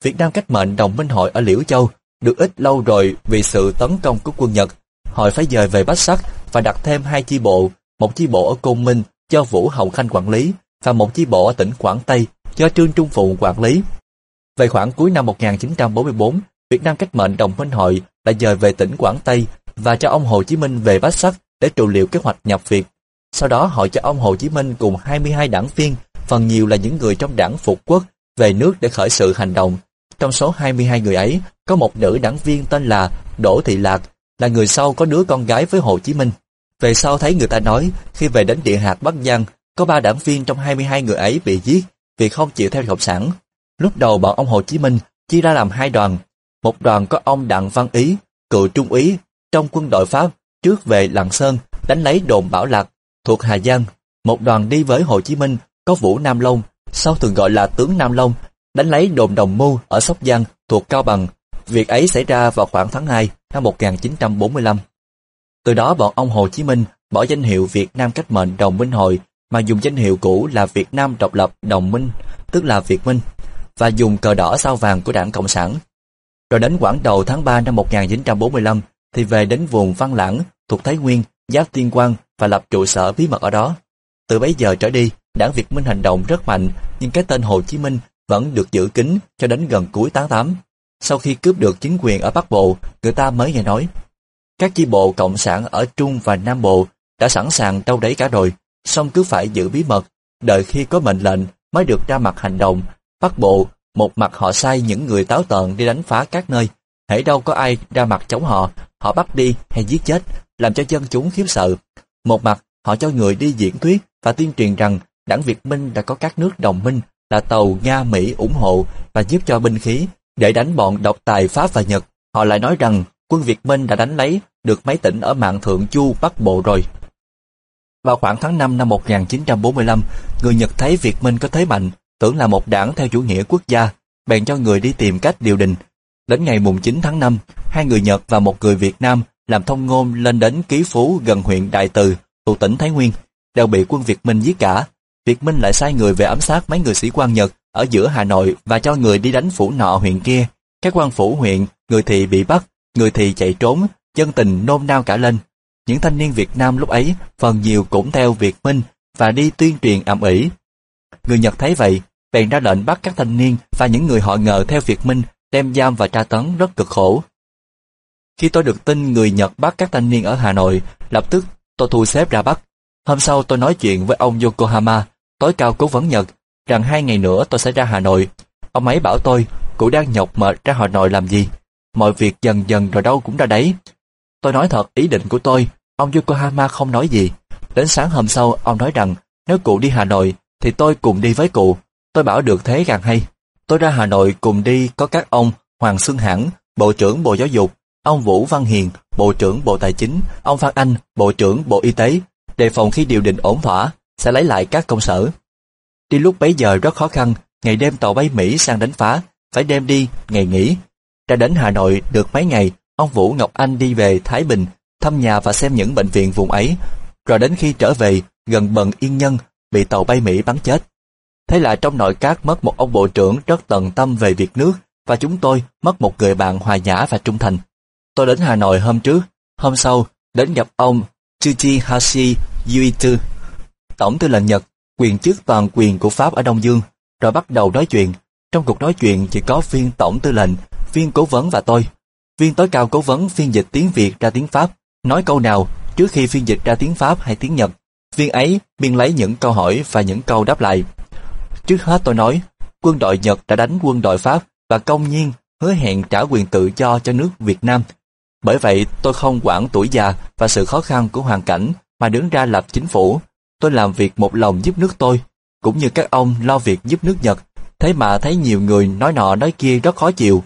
Việt Nam cách mệnh đồng minh hội ở Liễu Châu được ít lâu rồi vì sự tấn công của quân Nhật. Hội phải dời về Bách Sắc và đặt thêm hai chi bộ, một chi bộ ở Côn Minh do Vũ Hồng Khanh quản lý và một chi bộ ở tỉnh Quảng Tây do Trương Trung Phụ quản lý. Về khoảng cuối năm 1944, Việt Nam cách mệnh đồng minh hội đã dời về tỉnh Quảng Tây và cho ông Hồ Chí Minh về Bát Sắc để trụ liệu kế hoạch nhập Việt. Sau đó họ cho ông Hồ Chí Minh cùng 22 đảng viên, phần nhiều là những người trong đảng phục quốc, về nước để khởi sự hành động. Trong số 22 người ấy, có một nữ đảng viên tên là Đỗ Thị Lạc, là người sau có đứa con gái với Hồ Chí Minh. Về sau thấy người ta nói, khi về đến Địa Hạt Bắc Giang, có ba đảng viên trong 22 người ấy bị giết vì không chịu theo Cộng sản. Lúc đầu bọn ông Hồ Chí Minh chia ra làm hai đoàn. Một đoàn có ông Đặng Văn Ý, cựu trung úy trong quân đội Pháp, trước về Lạng Sơn, đánh lấy đồn Bảo Lạc, thuộc Hà Giang. Một đoàn đi với Hồ Chí Minh có Vũ Nam Long, sau thường gọi là tướng Nam Long, đánh lấy đồn Đồng Mưu ở Sóc Giang, thuộc Cao Bằng. Việc ấy xảy ra vào khoảng tháng 2 năm 1945. Từ đó bọn ông Hồ Chí Minh bỏ danh hiệu Việt Nam Cách mệnh Đồng Minh Hội mà dùng danh hiệu cũ là Việt Nam Độc lập Đồng Minh, tức là Việt Minh, và dùng cờ đỏ sao vàng của đảng Cộng sản. Rồi đến khoảng đầu tháng 3 năm 1945 thì về đến vùng Văn Lãng thuộc Thái Nguyên, Giáp Tiên Quang và lập trụ sở bí mật ở đó. Từ bấy giờ trở đi, đảng Việt Minh hành động rất mạnh, nhưng cái tên Hồ Chí Minh vẫn được giữ kín cho đến gần cuối tháng 8. Sau khi cướp được chính quyền ở Bắc Bộ, người ta mới nghe nói. Các chi bộ Cộng sản ở Trung và Nam Bộ đã sẵn sàng đâu đấy cả rồi, song cứ phải giữ bí mật, đợi khi có mệnh lệnh mới được ra mặt hành động. Bắc Bộ, một mặt họ sai những người táo tợn đi đánh phá các nơi, hãy đâu có ai ra mặt chống họ, họ bắt đi hay giết chết, làm cho dân chúng khiếp sợ. Một mặt, họ cho người đi diễn thuyết và tuyên truyền rằng đảng Việt Minh đã có các nước đồng minh là tàu Nga Mỹ ủng hộ và giúp cho binh khí để đánh bọn độc tài Pháp và Nhật. Họ lại nói rằng quân Việt Minh đã đánh lấy được mấy tỉnh ở mạng Thượng Chu Bắc Bộ rồi. Vào khoảng tháng 5 năm 1945, người Nhật thấy Việt Minh có thế mạnh, tưởng là một đảng theo chủ nghĩa quốc gia, bèn cho người đi tìm cách điều đình. Đến ngày mùng 9 tháng 5, hai người Nhật và một người Việt Nam làm thông ngôn lên đến Ký Phú gần huyện Đại Từ, thuộc tỉnh Thái Nguyên, đều bị quân Việt Minh giết cả. Việt Minh lại sai người về ám sát mấy người sĩ quan Nhật ở giữa Hà Nội và cho người đi đánh phủ nọ huyện kia. Các quan phủ huyện, người thì bị bắt, người thì chạy trốn, dân tình nôn nao cả lên. Những thanh niên Việt Nam lúc ấy phần nhiều cũng theo Việt Minh và đi tuyên truyền ầm ĩ. Người Nhật thấy vậy, bèn ra lệnh bắt các thanh niên và những người họ ngờ theo Việt Minh đem giam và tra tấn rất cực khổ. Khi tôi được tin người Nhật bắt các thanh niên ở Hà Nội, lập tức tôi thu xếp ra bắt. Hôm sau tôi nói chuyện với ông Yokohama, tối cao cố vấn Nhật, rằng hai ngày nữa tôi sẽ ra Hà Nội. Ông ấy bảo tôi, cụ đang nhọc mệt ra Hà Nội làm gì? Mọi việc dần dần rồi đâu cũng ra đấy. Tôi nói thật ý định của tôi, ông Yokohama không nói gì. Đến sáng hôm sau, ông nói rằng nếu cụ đi Hà Nội, thì tôi cùng đi với cụ. Tôi bảo được thế càng hay. Tôi ra Hà Nội cùng đi có các ông Hoàng Xuân hãng, Bộ trưởng Bộ Giáo dục, ông Vũ Văn Hiền, Bộ trưởng Bộ Tài chính, ông Phan Anh, Bộ trưởng Bộ Y tế, đề phòng khi điều định ổn thỏa, sẽ lấy lại các công sở. Đi lúc bấy giờ rất khó khăn, ngày đêm tàu bay Mỹ sang đánh phá, phải đem đi, ngày nghỉ. Ra đến Hà Nội được mấy ngày, ông Vũ Ngọc Anh đi về Thái Bình, thăm nhà và xem những bệnh viện vùng ấy. Rồi đến khi trở về, gần bần Yên Nhân, bị tàu bay Mỹ bắn chết. Thế là trong nội các mất một ông bộ trưởng rất tận tâm về việc nước và chúng tôi mất một người bạn hòa nhã và trung thành. Tôi đến Hà Nội hôm trước, hôm sau đến gặp ông Tsuchihashi Yuitu, tổng tư lệnh Nhật, quyền chức toàn quyền của Pháp ở Đông Dương, rồi bắt đầu nói chuyện. Trong cuộc nói chuyện chỉ có viên tổng tư lệnh, viên cố vấn và tôi. Viên tối cao cố vấn phiên dịch tiếng Việt ra tiếng Pháp, nói câu nào trước khi phiên dịch ra tiếng Pháp hay tiếng Nhật. Viên ấy biên lấy những câu hỏi và những câu đáp lại. Trước hết tôi nói, quân đội Nhật đã đánh quân đội Pháp và công nhiên hứa hẹn trả quyền tự do cho nước Việt Nam. Bởi vậy tôi không quản tuổi già và sự khó khăn của hoàn cảnh mà đứng ra lập chính phủ. Tôi làm việc một lòng giúp nước tôi, cũng như các ông lo việc giúp nước Nhật. Thế mà thấy nhiều người nói nọ nói kia rất khó chịu.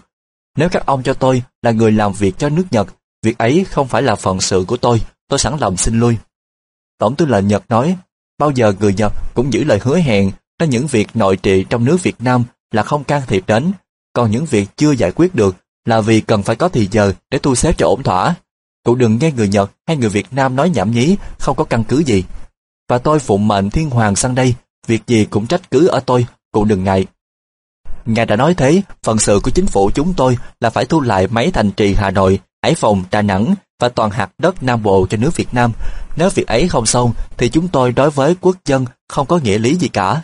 Nếu các ông cho tôi là người làm việc cho nước Nhật, việc ấy không phải là phận sự của tôi, tôi sẵn lòng xin lui. Tổng tư lệnh Nhật nói, bao giờ người Nhật cũng giữ lời hứa hẹn nên những việc nội trị trong nước Việt Nam là không can thiệp đến, còn những việc chưa giải quyết được là vì cần phải có thì giờ để thu xếp cho ổn thỏa. Cụ đừng nghe người Nhật hay người Việt Nam nói nhảm nhí, không có căn cứ gì. Và tôi phụng mệnh thiên hoàng sang đây, việc gì cũng trách cứ ở tôi, cụ đừng ngại. Ngài đã nói thế, phần sự của chính phủ chúng tôi là phải thu lại mấy thành trì Hà Nội, Hải Phòng, Đà Nẵng và toàn hạt đất Nam Bộ cho nước Việt Nam. Nếu việc ấy không xong, thì chúng tôi đối với quốc dân không có nghĩa lý gì cả.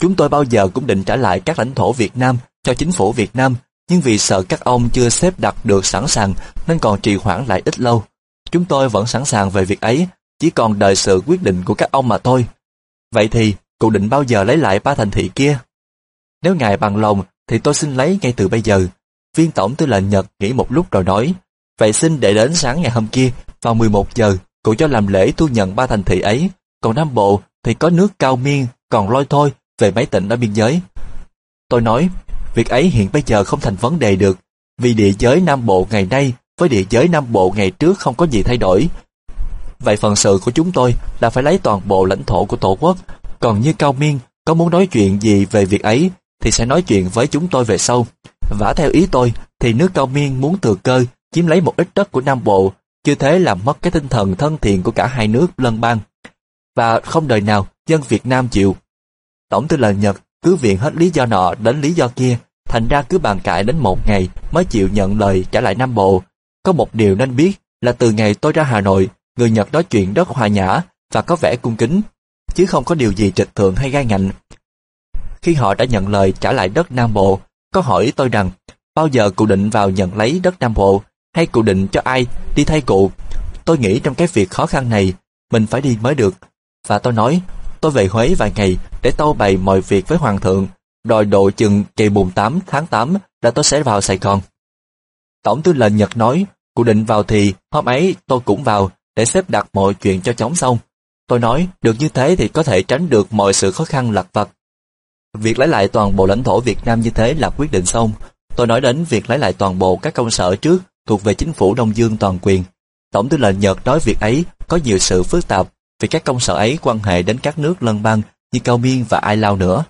Chúng tôi bao giờ cũng định trả lại các lãnh thổ Việt Nam cho chính phủ Việt Nam, nhưng vì sợ các ông chưa xếp đặt được sẵn sàng nên còn trì hoãn lại ít lâu. Chúng tôi vẫn sẵn sàng về việc ấy, chỉ còn đợi sự quyết định của các ông mà thôi. Vậy thì, cụ định bao giờ lấy lại ba thành thị kia? Nếu ngài bằng lòng, thì tôi xin lấy ngay từ bây giờ. Viên tổng tư lệnh Nhật nghĩ một lúc rồi nói, vậy xin để đến sáng ngày hôm kia, vào 11 giờ, cụ cho làm lễ thu nhận ba thành thị ấy. Còn Nam Bộ thì có nước cao miên, còn lôi thôi về mấy tỉnh ở biên giới. Tôi nói, việc ấy hiện bây giờ không thành vấn đề được, vì địa giới Nam Bộ ngày nay với địa giới Nam Bộ ngày trước không có gì thay đổi. Vậy phần sự của chúng tôi là phải lấy toàn bộ lãnh thổ của Tổ quốc, còn như Cao Miên có muốn nói chuyện gì về việc ấy thì sẽ nói chuyện với chúng tôi về sau. Vả theo ý tôi thì nước Cao Miên muốn thừa cơ chiếm lấy một ít đất của Nam Bộ, chưa thế làm mất cái tinh thần thân thiện của cả hai nước lân bang. Và không đời nào dân Việt Nam chịu. Tổng tư lệnh Nhật cứ viện hết lý do nọ đến lý do kia, thành ra cứ bàn cãi đến một ngày mới chịu nhận lời trả lại Nam Bộ. Có một điều nên biết là từ ngày tôi ra Hà Nội, người Nhật nói chuyện rất hòa nhã và có vẻ cung kính, chứ không có điều gì trịch thượng hay gai ngạnh. Khi họ đã nhận lời trả lại đất Nam Bộ, có hỏi tôi rằng bao giờ cụ định vào nhận lấy đất Nam Bộ hay cụ định cho ai đi thay cụ. Tôi nghĩ trong cái việc khó khăn này, mình phải đi mới được. Và tôi nói, tôi về Huế vài ngày để tâu bày mọi việc với Hoàng thượng, đòi độ chừng kỳ mùng 8 tháng 8 là tôi sẽ vào Sài Gòn. Tổng tư lệnh Nhật nói, cụ định vào thì hôm ấy tôi cũng vào để xếp đặt mọi chuyện cho chóng xong. Tôi nói, được như thế thì có thể tránh được mọi sự khó khăn lặt vặt. Việc lấy lại toàn bộ lãnh thổ Việt Nam như thế là quyết định xong. Tôi nói đến việc lấy lại toàn bộ các công sở trước thuộc về chính phủ Đông Dương toàn quyền. Tổng tư lệnh Nhật nói việc ấy có nhiều sự phức tạp vì các công sở ấy quan hệ đến các nước lân bang như Cao Miên và Ai Lao nữa.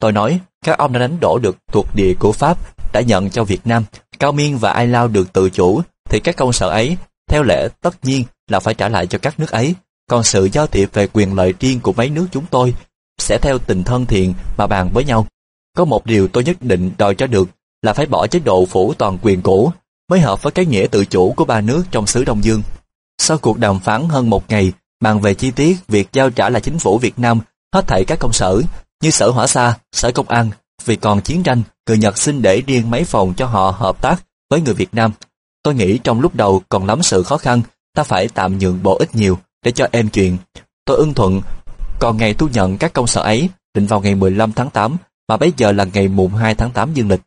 Tôi nói, các ông đã đánh đổ được thuộc địa của Pháp đã nhận cho Việt Nam, Cao Miên và Ai Lao được tự chủ, thì các công sở ấy, theo lẽ tất nhiên là phải trả lại cho các nước ấy. Còn sự giao thiệp về quyền lợi riêng của mấy nước chúng tôi sẽ theo tình thân thiện mà bàn với nhau. Có một điều tôi nhất định đòi cho được là phải bỏ chế độ phủ toàn quyền cũ mới hợp với cái nghĩa tự chủ của ba nước trong xứ Đông Dương. Sau cuộc đàm phán hơn một ngày, bàn về chi tiết việc giao trả lại chính phủ Việt Nam hết thảy các công sở như sở hỏa xa, sở công an, vì còn chiến tranh, người Nhật xin để riêng mấy phòng cho họ hợp tác với người Việt Nam. Tôi nghĩ trong lúc đầu còn lắm sự khó khăn, ta phải tạm nhượng bộ ít nhiều để cho em chuyện. Tôi ưng thuận, còn ngày thu nhận các công sở ấy định vào ngày 15 tháng 8, mà bây giờ là ngày mùng 2 tháng 8 dương lịch.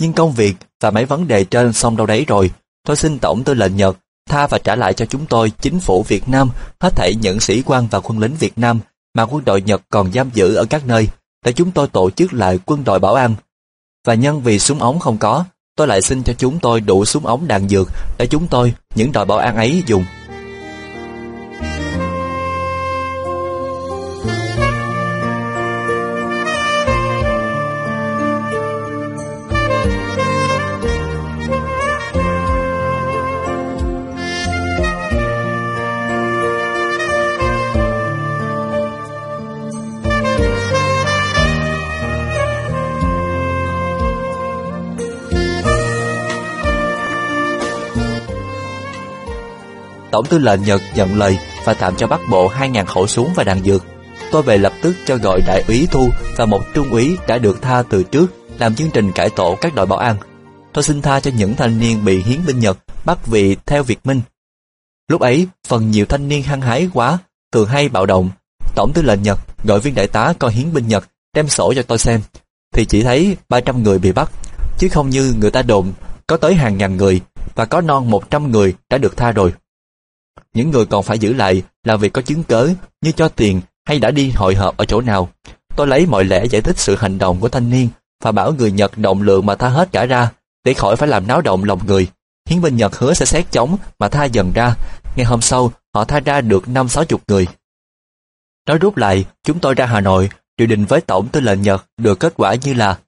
Nhưng công việc và mấy vấn đề trên xong đâu đấy rồi, tôi xin Tổng tư lệnh Nhật tha và trả lại cho chúng tôi chính phủ Việt Nam hết thảy những sĩ quan và quân lính Việt Nam mà quân đội Nhật còn giam giữ ở các nơi để chúng tôi tổ chức lại quân đội bảo an. Và nhân vì súng ống không có, tôi lại xin cho chúng tôi đủ súng ống đạn dược để chúng tôi, những đội bảo an ấy dùng. Tổng tư lệnh Nhật nhận lời và tạm cho Bắc Bộ 2.000 khẩu súng và đạn dược. Tôi về lập tức cho gọi đại úy Thu và một trung úy đã được tha từ trước làm chương trình cải tổ các đội bảo an. Tôi xin tha cho những thanh niên bị hiến binh Nhật bắt vì theo Việt Minh. Lúc ấy, phần nhiều thanh niên hăng hái quá, thường hay bạo động. Tổng tư lệnh Nhật gọi viên đại tá coi hiến binh Nhật đem sổ cho tôi xem, thì chỉ thấy 300 người bị bắt, chứ không như người ta đồn có tới hàng ngàn người và có non 100 người đã được tha rồi. Những người còn phải giữ lại là vì có chứng cớ như cho tiền hay đã đi hội họp ở chỗ nào. Tôi lấy mọi lẽ giải thích sự hành động của thanh niên và bảo người Nhật động lượng mà tha hết cả ra để khỏi phải làm náo động lòng người. Hiến binh Nhật hứa sẽ xét chống mà tha dần ra. Ngày hôm sau, họ tha ra được năm sáu chục người. Nói rút lại, chúng tôi ra Hà Nội, điều định với Tổng tư lệnh Nhật được kết quả như là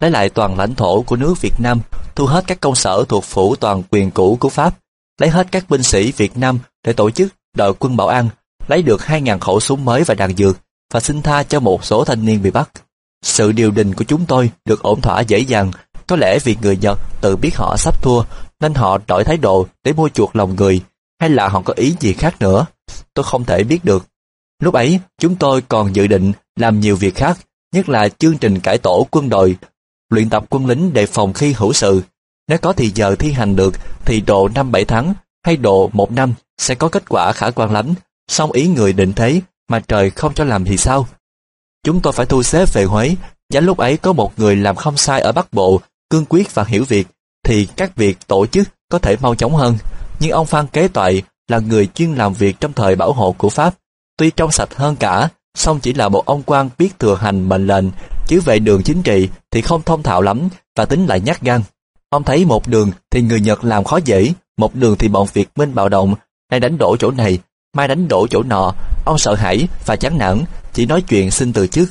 lấy lại toàn lãnh thổ của nước Việt Nam, thu hết các công sở thuộc phủ toàn quyền cũ của Pháp, lấy hết các binh sĩ Việt Nam để tổ chức đội quân bảo an, lấy được 2.000 khẩu súng mới và đạn dược và xin tha cho một số thanh niên bị bắt. Sự điều đình của chúng tôi được ổn thỏa dễ dàng, có lẽ vì người Nhật tự biết họ sắp thua nên họ đổi thái độ để mua chuộc lòng người, hay là họ có ý gì khác nữa. Tôi không thể biết được. Lúc ấy, chúng tôi còn dự định làm nhiều việc khác, nhất là chương trình cải tổ quân đội, luyện tập quân lính đề phòng khi hữu sự. Nếu có thì giờ thi hành được thì độ 5-7 tháng hay độ 1 năm sẽ có kết quả khả quan lắm. Xong ý người định thế mà trời không cho làm thì sao? Chúng tôi phải thu xếp về Huế, giá lúc ấy có một người làm không sai ở Bắc Bộ, cương quyết và hiểu việc, thì các việc tổ chức có thể mau chóng hơn. Nhưng ông Phan Kế Toại là người chuyên làm việc trong thời bảo hộ của Pháp, tuy trong sạch hơn cả, song chỉ là một ông quan biết thừa hành mệnh lệnh, chứ về đường chính trị thì không thông thạo lắm và tính lại nhát gan. Ông thấy một đường thì người Nhật làm khó dễ, một đường thì bọn Việt Minh bạo động, nay đánh đổ chỗ này, mai đánh đổ chỗ nọ, ông sợ hãi và chán nản, chỉ nói chuyện xin từ chức.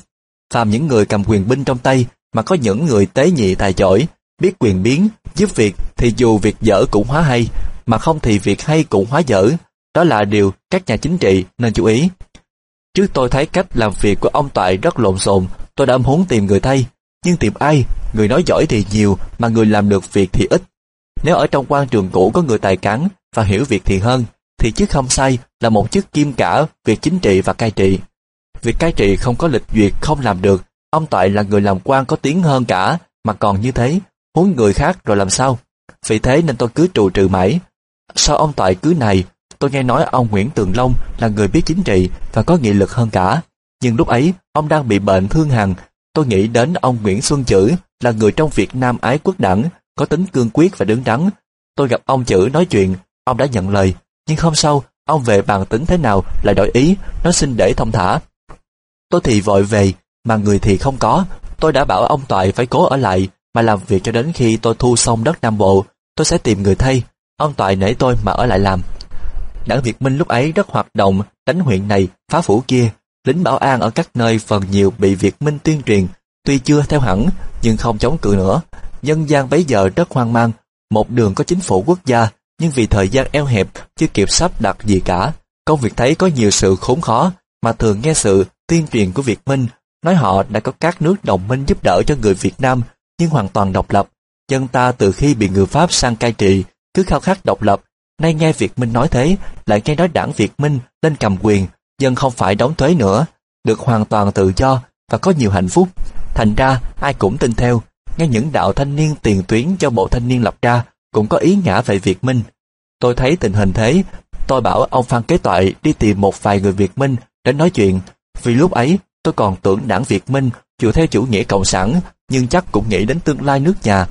Phàm những người cầm quyền binh trong tay mà có những người tế nhị tài giỏi, biết quyền biến, giúp việc thì dù việc dở cũng hóa hay, mà không thì việc hay cũng hóa dở. Đó là điều các nhà chính trị nên chú ý. Trước tôi thấy cách làm việc của ông Toại rất lộn xộn, tôi đã muốn tìm người thay. Nhưng tìm ai? Người nói giỏi thì nhiều, mà người làm được việc thì ít. Nếu ở trong quan trường cũ có người tài cán và hiểu việc thì hơn, thì chức không sai là một chức kim cả việc chính trị và cai trị. Việc cai trị không có lịch duyệt không làm được, ông Toại là người làm quan có tiếng hơn cả, mà còn như thế, huống người khác rồi làm sao? Vì thế nên tôi cứ trù trừ mãi. Sau ông Toại cứ này, tôi nghe nói ông Nguyễn Tường Long là người biết chính trị và có nghị lực hơn cả. Nhưng lúc ấy, ông đang bị bệnh thương hằng. Tôi nghĩ đến ông Nguyễn Xuân Chữ là người trong Việt Nam ái quốc đảng, có tính cương quyết và đứng đắn. Tôi gặp ông Chữ nói chuyện, ông đã nhận lời. Nhưng hôm sau, ông về bàn tính thế nào lại đổi ý, nói xin để thông thả. Tôi thì vội về, mà người thì không có. Tôi đã bảo ông Toại phải cố ở lại, mà làm việc cho đến khi tôi thu xong đất Nam Bộ, tôi sẽ tìm người thay. Ông Toại nể tôi mà ở lại làm. Đảng Việt Minh lúc ấy rất hoạt động, đánh huyện này, phá phủ kia. Lính bảo an ở các nơi phần nhiều bị Việt Minh tuyên truyền, tuy chưa theo hẳn, nhưng không chống cự nữa. Dân gian bấy giờ rất hoang mang, một đường có chính phủ quốc gia, nhưng vì thời gian eo hẹp, chưa kịp sắp đặt gì cả. Công việc thấy có nhiều sự khốn khó, mà thường nghe sự tuyên truyền của Việt Minh, nói họ đã có các nước đồng minh giúp đỡ cho người Việt Nam, nhưng hoàn toàn độc lập. Dân ta từ khi bị người Pháp sang cai trị, cứ khao khát độc lập, nay nghe Việt Minh nói thế, lại nghe nói đảng Việt Minh lên cầm quyền, dân không phải đóng thuế nữa, được hoàn toàn tự do và có nhiều hạnh phúc. Thành ra ai cũng tin theo, ngay những đạo thanh niên tiền tuyến cho bộ thanh niên lập ra cũng có ý ngã về Việt Minh. Tôi thấy tình hình thế, tôi bảo ông Phan Kế Toại đi tìm một vài người Việt Minh để nói chuyện, vì lúc ấy tôi còn tưởng đảng Việt Minh chịu theo chủ nghĩa cộng sản, nhưng chắc cũng nghĩ đến tương lai nước nhà.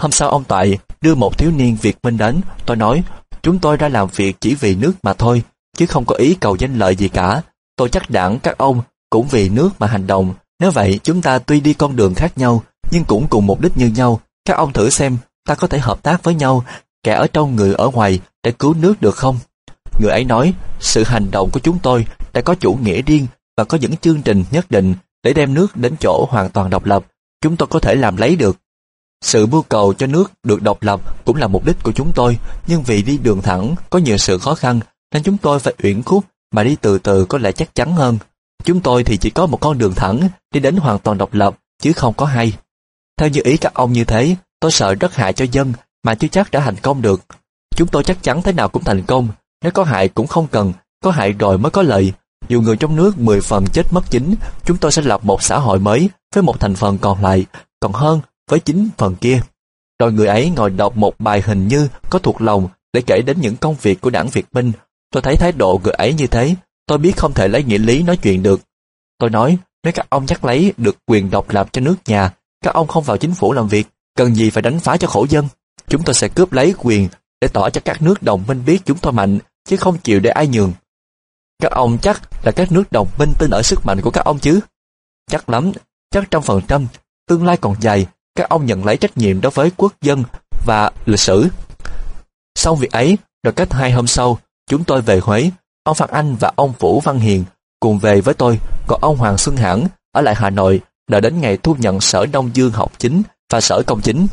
Hôm sau ông Toại đưa một thiếu niên Việt Minh đến, tôi nói, chúng tôi ra làm việc chỉ vì nước mà thôi, chứ không có ý cầu danh lợi gì cả. Tôi chắc đảng các ông cũng vì nước mà hành động. Nếu vậy, chúng ta tuy đi con đường khác nhau, nhưng cũng cùng mục đích như nhau. Các ông thử xem, ta có thể hợp tác với nhau, kẻ ở trong người ở ngoài để cứu nước được không? Người ấy nói, sự hành động của chúng tôi đã có chủ nghĩa riêng và có những chương trình nhất định để đem nước đến chỗ hoàn toàn độc lập. Chúng tôi có thể làm lấy được. Sự mưu cầu cho nước được độc lập cũng là mục đích của chúng tôi, nhưng vì đi đường thẳng có nhiều sự khó khăn nên chúng tôi phải uyển khúc mà đi từ từ có lẽ chắc chắn hơn. Chúng tôi thì chỉ có một con đường thẳng đi đến hoàn toàn độc lập chứ không có hay. Theo như ý các ông như thế, tôi sợ rất hại cho dân mà chưa chắc đã thành công được. Chúng tôi chắc chắn thế nào cũng thành công, Nếu có hại cũng không cần, có hại rồi mới có lợi. Dù người trong nước 10 phần chết mất chính, chúng tôi sẽ lập một xã hội mới với một thành phần còn lại, còn hơn với chính phần kia. Rồi người ấy ngồi đọc một bài hình như có thuộc lòng để kể đến những công việc của đảng Việt Minh. Tôi thấy thái độ người ấy như thế, tôi biết không thể lấy nghĩa lý nói chuyện được. Tôi nói, nếu các ông nhắc lấy được quyền độc lập cho nước nhà, các ông không vào chính phủ làm việc, cần gì phải đánh phá cho khổ dân. Chúng tôi sẽ cướp lấy quyền để tỏ cho các nước đồng minh biết chúng tôi mạnh, chứ không chịu để ai nhường. Các ông chắc là các nước đồng minh tin ở sức mạnh của các ông chứ? Chắc lắm, chắc trăm phần trăm, tương lai còn dài, các ông nhận lấy trách nhiệm đối với quốc dân và lịch sử. Xong việc ấy, rồi cách hai hôm sau, chúng tôi về Huế, ông Phan Anh và ông Vũ Văn Hiền cùng về với tôi, còn ông Hoàng Xuân Hãn ở lại Hà Nội đợi đến ngày thu nhận sở Đông Dương học chính và sở công chính.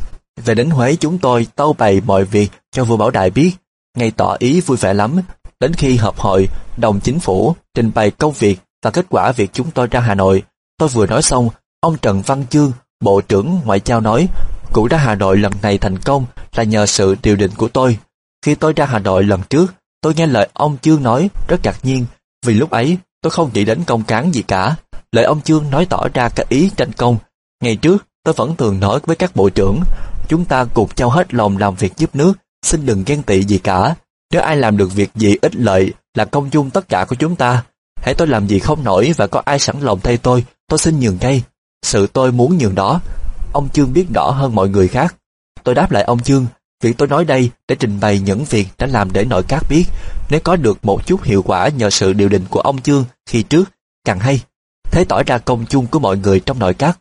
Về đến Huế chúng tôi tâu bày mọi việc cho vua Bảo Đại biết, ngày tỏ ý vui vẻ lắm. Đến khi họp hội, đồng chính phủ trình bày công việc và kết quả việc chúng tôi ra Hà Nội, tôi vừa nói xong, ông Trần Văn Chương, Bộ trưởng Ngoại giao nói, cụ ra Hà Nội lần này thành công là nhờ sự điều định của tôi. Khi tôi ra Hà Nội lần trước, tôi nghe lời ông Chương nói rất ngạc nhiên, vì lúc ấy tôi không nghĩ đến công cán gì cả. Lời ông Chương nói tỏ ra cái ý tranh công. Ngày trước, tôi vẫn thường nói với các bộ trưởng, chúng ta cùng trao hết lòng làm việc giúp nước, xin đừng ghen tị gì cả. Nếu ai làm được việc gì ích lợi là công dung tất cả của chúng ta. Hãy tôi làm gì không nổi và có ai sẵn lòng thay tôi, tôi xin nhường ngay. Sự tôi muốn nhường đó. Ông Chương biết rõ hơn mọi người khác. Tôi đáp lại ông Chương, việc tôi nói đây để trình bày những việc đã làm để nội các biết. Nếu có được một chút hiệu quả nhờ sự điều định của ông Chương khi trước, càng hay. Thế tỏ ra công chung của mọi người trong nội các.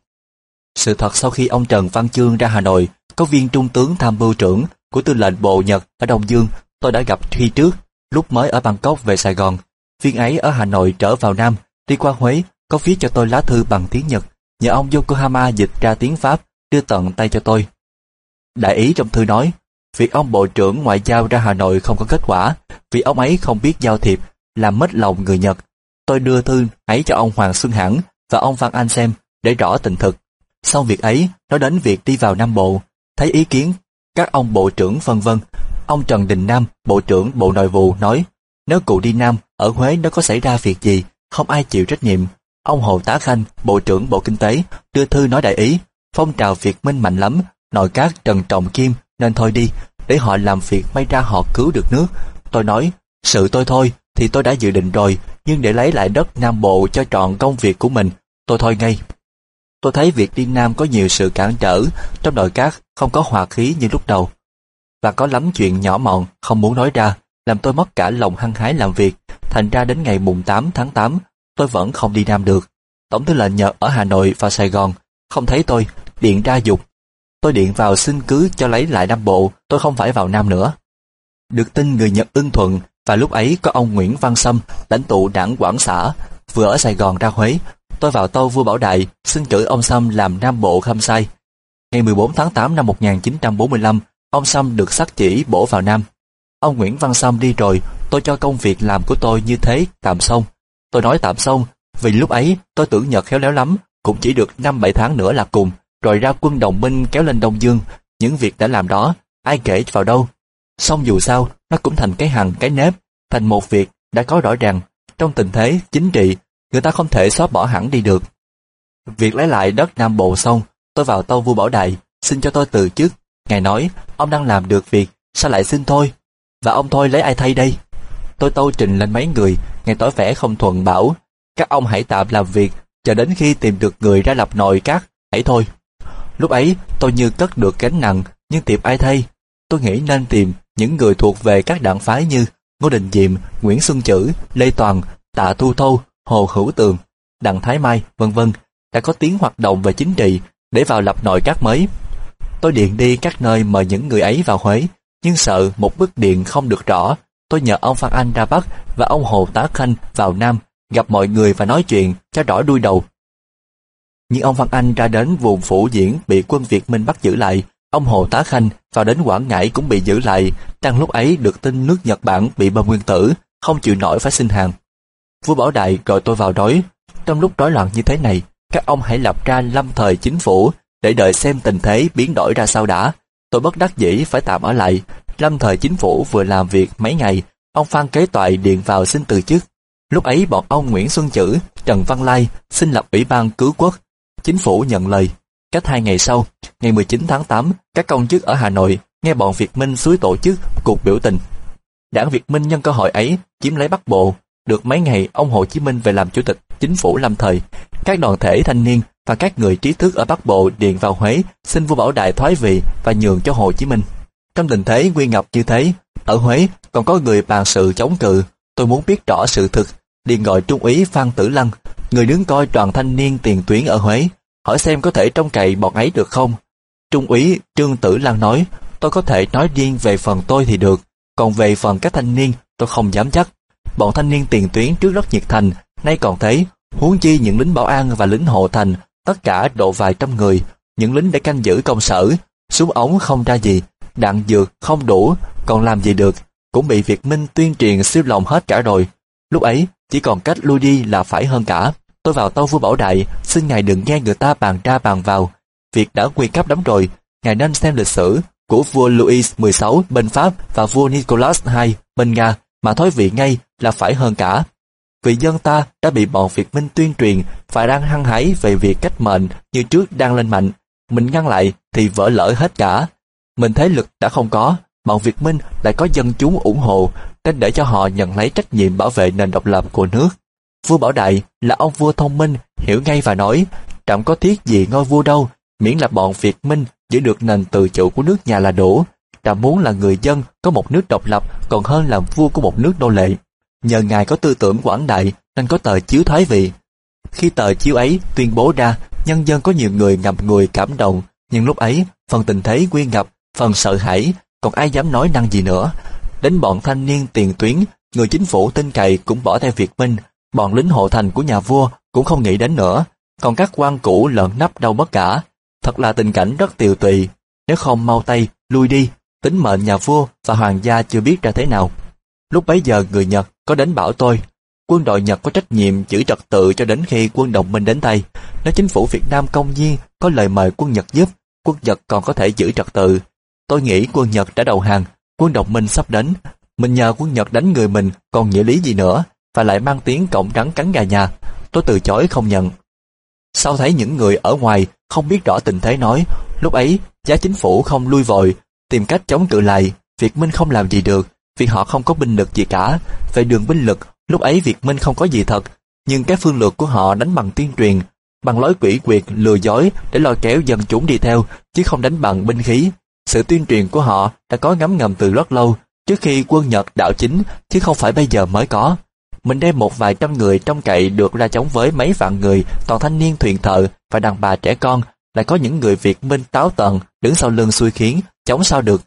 Sự thật sau khi ông Trần Văn Chương ra Hà Nội, có viên trung tướng tham mưu trưởng của tư lệnh bộ Nhật ở Đông Dương tôi đã gặp khi trước, lúc mới ở Bangkok về Sài Gòn. Viên ấy ở Hà Nội trở vào Nam, đi qua Huế, có viết cho tôi lá thư bằng tiếng Nhật, nhờ ông Yokohama dịch ra tiếng Pháp, đưa tận tay cho tôi. Đại ý trong thư nói, việc ông Bộ trưởng Ngoại giao ra Hà Nội không có kết quả, vì ông ấy không biết giao thiệp, làm mất lòng người Nhật. Tôi đưa thư ấy cho ông Hoàng Xuân Hãn và ông Văn Anh xem, để rõ tình thực. Sau việc ấy, nói đến việc đi vào Nam Bộ, thấy ý kiến các ông bộ trưởng vân vân. Ông Trần Đình Nam, Bộ trưởng Bộ Nội vụ nói, nếu cụ đi Nam, ở Huế nó có xảy ra việc gì, không ai chịu trách nhiệm. Ông Hồ Tá Khanh, Bộ trưởng Bộ Kinh tế, đưa thư nói đại ý, phong trào Việt Minh mạnh lắm, nội các Trần Trọng Kim nên thôi đi, để họ làm việc may ra họ cứu được nước. Tôi nói, sự tôi thôi thì tôi đã dự định rồi, nhưng để lấy lại đất Nam Bộ cho trọn công việc của mình, tôi thôi ngay. Tôi thấy việc đi Nam có nhiều sự cản trở, trong nội các không có hòa khí như lúc đầu. Và có lắm chuyện nhỏ mọn không muốn nói ra, làm tôi mất cả lòng hăng hái làm việc. Thành ra đến ngày mùng 8 tháng 8, tôi vẫn không đi Nam được. Tổng tư lệnh Nhật ở Hà Nội và Sài Gòn, không thấy tôi, điện ra dục. Tôi điện vào xin cứ cho lấy lại Nam Bộ, tôi không phải vào Nam nữa. Được tin người Nhật ưng thuận, và lúc ấy có ông Nguyễn Văn Sâm, lãnh tụ đảng Quảng xã, vừa ở Sài Gòn ra Huế, tôi vào tâu vua Bảo Đại, xin cử ông Sâm làm Nam Bộ khâm sai. Ngày 14 tháng 8 năm 1945, ông Sâm được sắc chỉ bổ vào Nam. Ông Nguyễn Văn Sâm đi rồi, tôi cho công việc làm của tôi như thế tạm xong. Tôi nói tạm xong, vì lúc ấy tôi tưởng Nhật khéo léo lắm, cũng chỉ được 5-7 tháng nữa là cùng, rồi ra quân đồng minh kéo lên Đông Dương. Những việc đã làm đó, ai kể vào đâu. Xong dù sao, nó cũng thành cái hằng cái nếp, thành một việc đã có rõ ràng. Trong tình thế chính trị người ta không thể xóa bỏ hẳn đi được. Việc lấy lại đất Nam Bộ xong, tôi vào tâu vua Bảo Đại, xin cho tôi từ chức. Ngài nói, ông đang làm được việc, sao lại xin thôi? Và ông thôi lấy ai thay đây? Tôi tâu trình lên mấy người, ngài tỏ vẻ không thuận bảo, các ông hãy tạm làm việc, chờ đến khi tìm được người ra lập nội các, hãy thôi. Lúc ấy, tôi như cất được gánh nặng, nhưng tìm ai thay? Tôi nghĩ nên tìm những người thuộc về các đảng phái như Ngô Đình Diệm, Nguyễn Xuân Chữ, Lê Toàn, Tạ Thu Thâu, Hồ Hữu Tường, Đặng Thái Mai, vân vân đã có tiếng hoạt động về chính trị để vào lập nội các mới. Tôi điện đi các nơi mời những người ấy vào Huế, nhưng sợ một bức điện không được rõ. Tôi nhờ ông Phan Anh ra Bắc và ông Hồ Tá Khanh vào Nam, gặp mọi người và nói chuyện cho rõ đuôi đầu. Nhưng ông Phan Anh ra đến vùng phủ diễn bị quân Việt Minh bắt giữ lại. Ông Hồ Tá Khanh vào đến Quảng Ngãi cũng bị giữ lại. Đang lúc ấy được tin nước Nhật Bản bị bom nguyên tử, không chịu nổi phải xin hàng. Vua Bảo Đại gọi tôi vào đối. trong lúc rối loạn như thế này, các ông hãy lập ra lâm thời chính phủ để đợi xem tình thế biến đổi ra sao đã. Tôi bất đắc dĩ phải tạm ở lại. Lâm thời chính phủ vừa làm việc mấy ngày, ông Phan Kế Toại điện vào xin từ chức. Lúc ấy bọn ông Nguyễn Xuân Chữ, Trần Văn Lai xin lập Ủy ban cứu quốc. Chính phủ nhận lời. Cách hai ngày sau, ngày 19 tháng 8, các công chức ở Hà Nội nghe bọn Việt Minh suối tổ chức cuộc biểu tình. Đảng Việt Minh nhân cơ hội ấy chiếm lấy Bắc Bộ. Được mấy ngày, ông Hồ Chí Minh về làm chủ tịch chính phủ lâm thời. Các đoàn thể thanh niên và các người trí thức ở Bắc Bộ điện vào Huế xin vua Bảo Đại thoái vị và nhường cho Hồ Chí Minh. Trong tình thế nguy ngập như thế, ở Huế còn có người bàn sự chống cự. Tôi muốn biết rõ sự thực, liền gọi Trung úy Phan Tử Lăng, người đứng coi đoàn thanh niên tiền tuyến ở Huế, hỏi xem có thể trông cậy bọn ấy được không. Trung úy Trương Tử lan nói, tôi có thể nói riêng về phần tôi thì được, còn về phần các thanh niên tôi không dám chắc. Bọn thanh niên tiền tuyến trước rất nhiệt thành, nay còn thấy, huống chi những lính bảo an và lính hộ thành, tất cả độ vài trăm người, những lính để canh giữ công sở, súng ống không ra gì, đạn dược không đủ, còn làm gì được, cũng bị Việt Minh tuyên truyền siêu lòng hết cả rồi. Lúc ấy, chỉ còn cách lui đi là phải hơn cả. Tôi vào tâu vua Bảo Đại, xin ngài đừng nghe người ta bàn ra bàn vào. Việc đã quy cấp lắm rồi, ngài nên xem lịch sử của vua Louis XVI bên Pháp và vua Nicholas II bên Nga mà thói vị ngay là phải hơn cả. Vì dân ta đã bị bọn Việt Minh tuyên truyền và đang hăng hái về việc cách mệnh như trước đang lên mạnh. Mình ngăn lại thì vỡ lỡ hết cả. Mình thế lực đã không có, bọn Việt Minh lại có dân chúng ủng hộ nên để cho họ nhận lấy trách nhiệm bảo vệ nền độc lập của nước. Vua Bảo Đại là ông vua thông minh, hiểu ngay và nói, chẳng có thiết gì ngôi vua đâu, miễn là bọn Việt Minh giữ được nền tự chủ của nước nhà là đủ. Trạm muốn là người dân có một nước độc lập còn hơn làm vua của một nước nô lệ. Nhờ ngài có tư tưởng quảng đại nên có tờ chiếu thoái vị. Khi tờ chiếu ấy tuyên bố ra, nhân dân có nhiều người ngập người cảm động, nhưng lúc ấy phần tình thế quy ngập, phần sợ hãi, còn ai dám nói năng gì nữa. Đến bọn thanh niên tiền tuyến, người chính phủ tin cậy cũng bỏ theo Việt Minh, bọn lính hộ thành của nhà vua cũng không nghĩ đến nữa, còn các quan cũ lợn nắp đâu mất cả. Thật là tình cảnh rất tiều tùy, nếu không mau tay, lui đi, tính mệnh nhà vua và hoàng gia chưa biết ra thế nào. Lúc bấy giờ người Nhật có đến bảo tôi, quân đội Nhật có trách nhiệm giữ trật tự cho đến khi quân đồng minh đến tay. Nếu chính phủ Việt Nam công nhiên có lời mời quân Nhật giúp, quân Nhật còn có thể giữ trật tự. Tôi nghĩ quân Nhật đã đầu hàng, quân đồng minh sắp đến. Mình nhờ quân Nhật đánh người mình còn nghĩa lý gì nữa, và lại mang tiếng cộng trắng cắn gà nhà. Tôi từ chối không nhận. Sau thấy những người ở ngoài không biết rõ tình thế nói, lúc ấy giá chính phủ không lui vội, tìm cách chống cự lại, Việt Minh không làm gì được, vì họ không có binh lực gì cả. Về đường binh lực, lúc ấy Việt Minh không có gì thật, nhưng các phương lược của họ đánh bằng tuyên truyền, bằng lối quỷ quyệt, lừa dối để lôi kéo dân chúng đi theo, chứ không đánh bằng binh khí. Sự tuyên truyền của họ đã có ngấm ngầm từ rất lâu, trước khi quân Nhật đạo chính, chứ không phải bây giờ mới có. Mình đem một vài trăm người trong cậy được ra chống với mấy vạn người, toàn thanh niên thuyền thợ và đàn bà trẻ con, lại có những người Việt Minh táo tận đứng sau lưng xui khiến, chống sao được.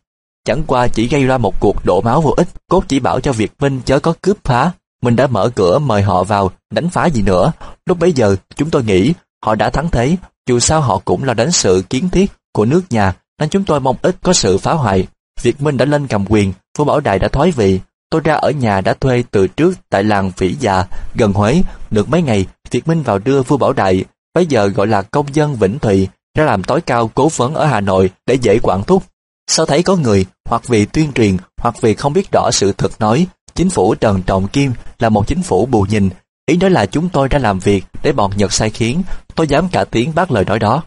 Chẳng qua chỉ gây ra một cuộc đổ máu vô ích, cốt chỉ bảo cho Việt Minh chớ có cướp phá. Mình đã mở cửa mời họ vào, đánh phá gì nữa. Lúc bấy giờ, chúng tôi nghĩ họ đã thắng thế, dù sao họ cũng là đánh sự kiến thiết của nước nhà, nên chúng tôi mong ít có sự phá hoại. Việt Minh đã lên cầm quyền, Phú Bảo Đại đã thoái vị. Tôi ra ở nhà đã thuê từ trước tại làng Phỉ Già, gần Huế. Được mấy ngày, Việt Minh vào đưa Vua Bảo Đại, bây giờ gọi là công dân Vĩnh Thụy, ra làm tối cao cố vấn ở Hà Nội để dễ quản thúc. Sao thấy có người, hoặc vì tuyên truyền, hoặc vì không biết rõ sự thật nói, chính phủ Trần Trọng Kim là một chính phủ bù nhìn, ý nói là chúng tôi đã làm việc để bọn Nhật sai khiến, tôi dám cả tiếng bác lời nói đó.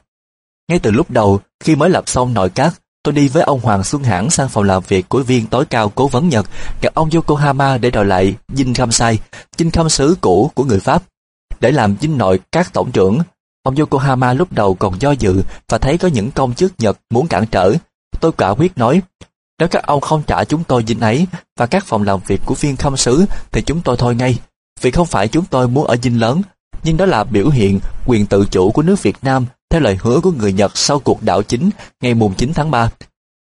Ngay từ lúc đầu, khi mới lập xong nội các, tôi đi với ông Hoàng Xuân Hãn sang phòng làm việc của viên tối cao cố vấn Nhật, gặp ông Yokohama để đòi lại dinh khâm sai, dinh khâm sứ cũ của người Pháp. Để làm dinh nội các tổng trưởng, ông Yokohama lúc đầu còn do dự và thấy có những công chức Nhật muốn cản trở. Tôi quả quyết nói, nếu các ông không trả chúng tôi dinh ấy và các phòng làm việc của viên khâm sứ thì chúng tôi thôi ngay. Vì không phải chúng tôi muốn ở dinh lớn, nhưng đó là biểu hiện quyền tự chủ của nước Việt Nam theo lời hứa của người Nhật sau cuộc đảo chính ngày mùng 9 tháng 3.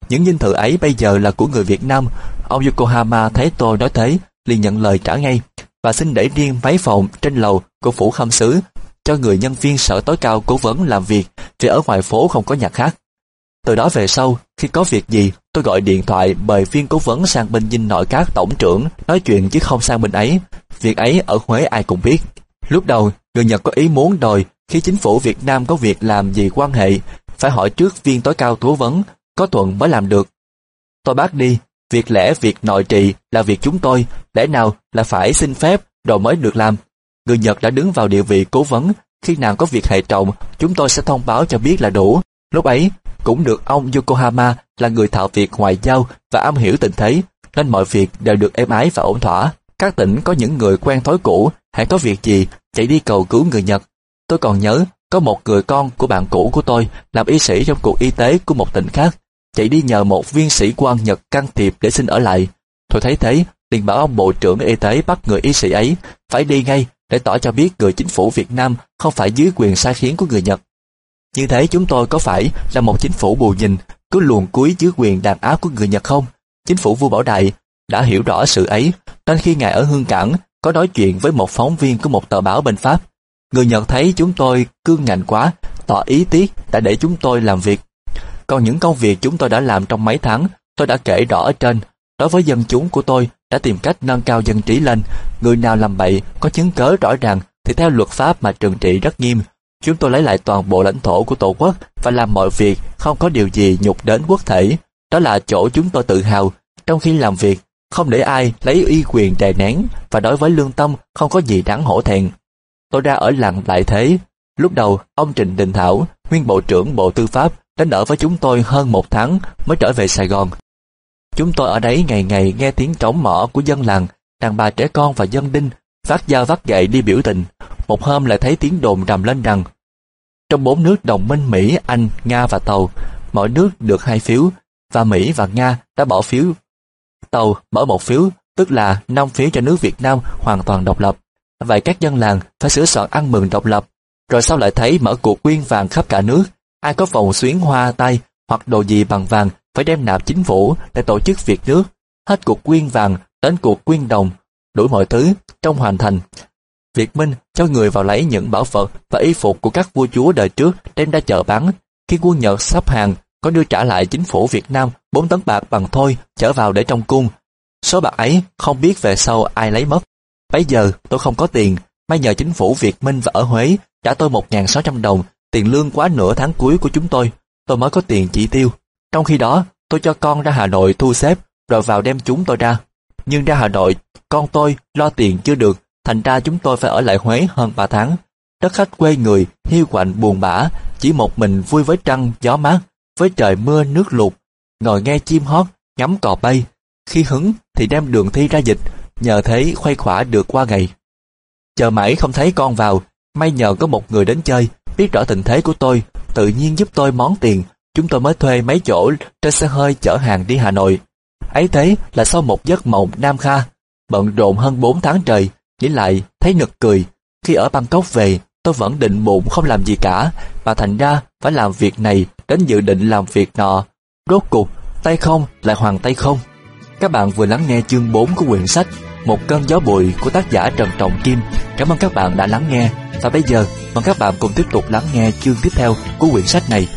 Những dinh thự ấy bây giờ là của người Việt Nam. Ông Yokohama thấy tôi nói thế, liền nhận lời trả ngay và xin để riêng mấy phòng trên lầu của phủ khâm sứ cho người nhân viên sở tối cao cố vấn làm việc vì ở ngoài phố không có nhà khác. Từ đó về sau, khi có việc gì, tôi gọi điện thoại mời viên cố vấn sang bên dinh nội các tổng trưởng nói chuyện chứ không sang bên ấy. Việc ấy ở Huế ai cũng biết. Lúc đầu, người Nhật có ý muốn đòi khi chính phủ Việt Nam có việc làm gì quan hệ, phải hỏi trước viên tối cao cố vấn, có thuận mới làm được. Tôi bác đi, Việc lẽ việc nội trị là việc chúng tôi, lẽ nào là phải xin phép rồi mới được làm. Người Nhật đã đứng vào địa vị cố vấn, khi nào có việc hệ trọng, chúng tôi sẽ thông báo cho biết là đủ. Lúc ấy, cũng được ông Yokohama là người thạo việc ngoại giao và am hiểu tình thế, nên mọi việc đều được êm ái và ổn thỏa. Các tỉnh có những người quen thói cũ, hãy có việc gì, chạy đi cầu cứu người Nhật. Tôi còn nhớ, có một người con của bạn cũ của tôi làm y sĩ trong cục y tế của một tỉnh khác, chạy đi nhờ một viên sĩ quan Nhật can thiệp để xin ở lại. Tôi thấy thế, liền bảo ông bộ trưởng y tế bắt người y sĩ ấy phải đi ngay để tỏ cho biết người chính phủ Việt Nam không phải dưới quyền sai khiến của người Nhật. Như thế chúng tôi có phải là một chính phủ bù nhìn, cứ luồn cuối dưới quyền đàn áp của người Nhật không? Chính phủ vua Bảo Đại đã hiểu rõ sự ấy, nên khi ngài ở Hương Cảng có nói chuyện với một phóng viên của một tờ báo bên Pháp, người Nhật thấy chúng tôi cương ngạnh quá, tỏ ý tiếc đã để chúng tôi làm việc. Còn những công việc chúng tôi đã làm trong mấy tháng, tôi đã kể rõ ở trên. Đối với dân chúng của tôi đã tìm cách nâng cao dân trí lên. Người nào làm bậy có chứng cớ rõ ràng thì theo luật pháp mà trừng trị rất nghiêm. Chúng tôi lấy lại toàn bộ lãnh thổ của tổ quốc và làm mọi việc không có điều gì nhục đến quốc thể. Đó là chỗ chúng tôi tự hào. Trong khi làm việc, không để ai lấy uy quyền đè nén và đối với lương tâm không có gì đáng hổ thẹn. Tôi ra ở làng lại thế. Lúc đầu, ông Trịnh Đình Thảo, nguyên Bộ trưởng Bộ Tư pháp, đến ở với chúng tôi hơn một tháng mới trở về Sài Gòn. Chúng tôi ở đấy ngày ngày nghe tiếng trống mỏ của dân làng, đàn bà trẻ con và dân đinh, vác dao vác gậy đi biểu tình. Một hôm lại thấy tiếng đồn rầm lên rằng trong bốn nước đồng minh Mỹ, Anh, Nga và Tàu, mỗi nước được hai phiếu, và Mỹ và Nga đã bỏ phiếu. Tàu mở một phiếu, tức là năm phiếu cho nước Việt Nam hoàn toàn độc lập. Vậy các dân làng phải sửa soạn ăn mừng độc lập, rồi sau lại thấy mở cuộc quyên vàng khắp cả nước, ai có vòng xuyến hoa tay hoặc đồ gì bằng vàng phải đem nạp chính phủ để tổ chức việc nước, hết cuộc quyên vàng đến cuộc quyên đồng, đủ mọi thứ trong hoàn thành. Việt Minh cho người vào lấy những bảo vật và y phục của các vua chúa đời trước đem ra chợ bán. Khi quân Nhật sắp hàng, có đưa trả lại chính phủ Việt Nam 4 tấn bạc bằng thôi trở vào để trong cung. Số bạc ấy không biết về sau ai lấy mất. Bây giờ tôi không có tiền, may nhờ chính phủ Việt Minh và ở Huế trả tôi 1.600 đồng, tiền lương quá nửa tháng cuối của chúng tôi, tôi mới có tiền chỉ tiêu. Trong khi đó, tôi cho con ra Hà Nội thu xếp, rồi vào đem chúng tôi ra. Nhưng ra Hà Nội, con tôi lo tiền chưa được, thành ra chúng tôi phải ở lại Huế hơn 3 tháng. Đất khách quê người, hiu quạnh buồn bã, chỉ một mình vui với trăng, gió mát, với trời mưa nước lụt, ngồi nghe chim hót, ngắm cò bay. Khi hứng thì đem đường thi ra dịch, nhờ thế khuây khỏa được qua ngày. Chờ mãi không thấy con vào, may nhờ có một người đến chơi, biết rõ tình thế của tôi, tự nhiên giúp tôi món tiền, chúng tôi mới thuê mấy chỗ trên xe hơi chở hàng đi Hà Nội. Ấy thế là sau một giấc mộng Nam Kha, bận rộn hơn 4 tháng trời, nghĩ lại thấy nực cười. Khi ở Bangkok về, tôi vẫn định bụng không làm gì cả, mà thành ra phải làm việc này đến dự định làm việc nọ. Rốt cuộc, tay không lại hoàng tay không. Các bạn vừa lắng nghe chương 4 của quyển sách một cơn gió bụi của tác giả Trần Trọng Kim. Cảm ơn các bạn đã lắng nghe. Và bây giờ, mời các bạn cùng tiếp tục lắng nghe chương tiếp theo của quyển sách này.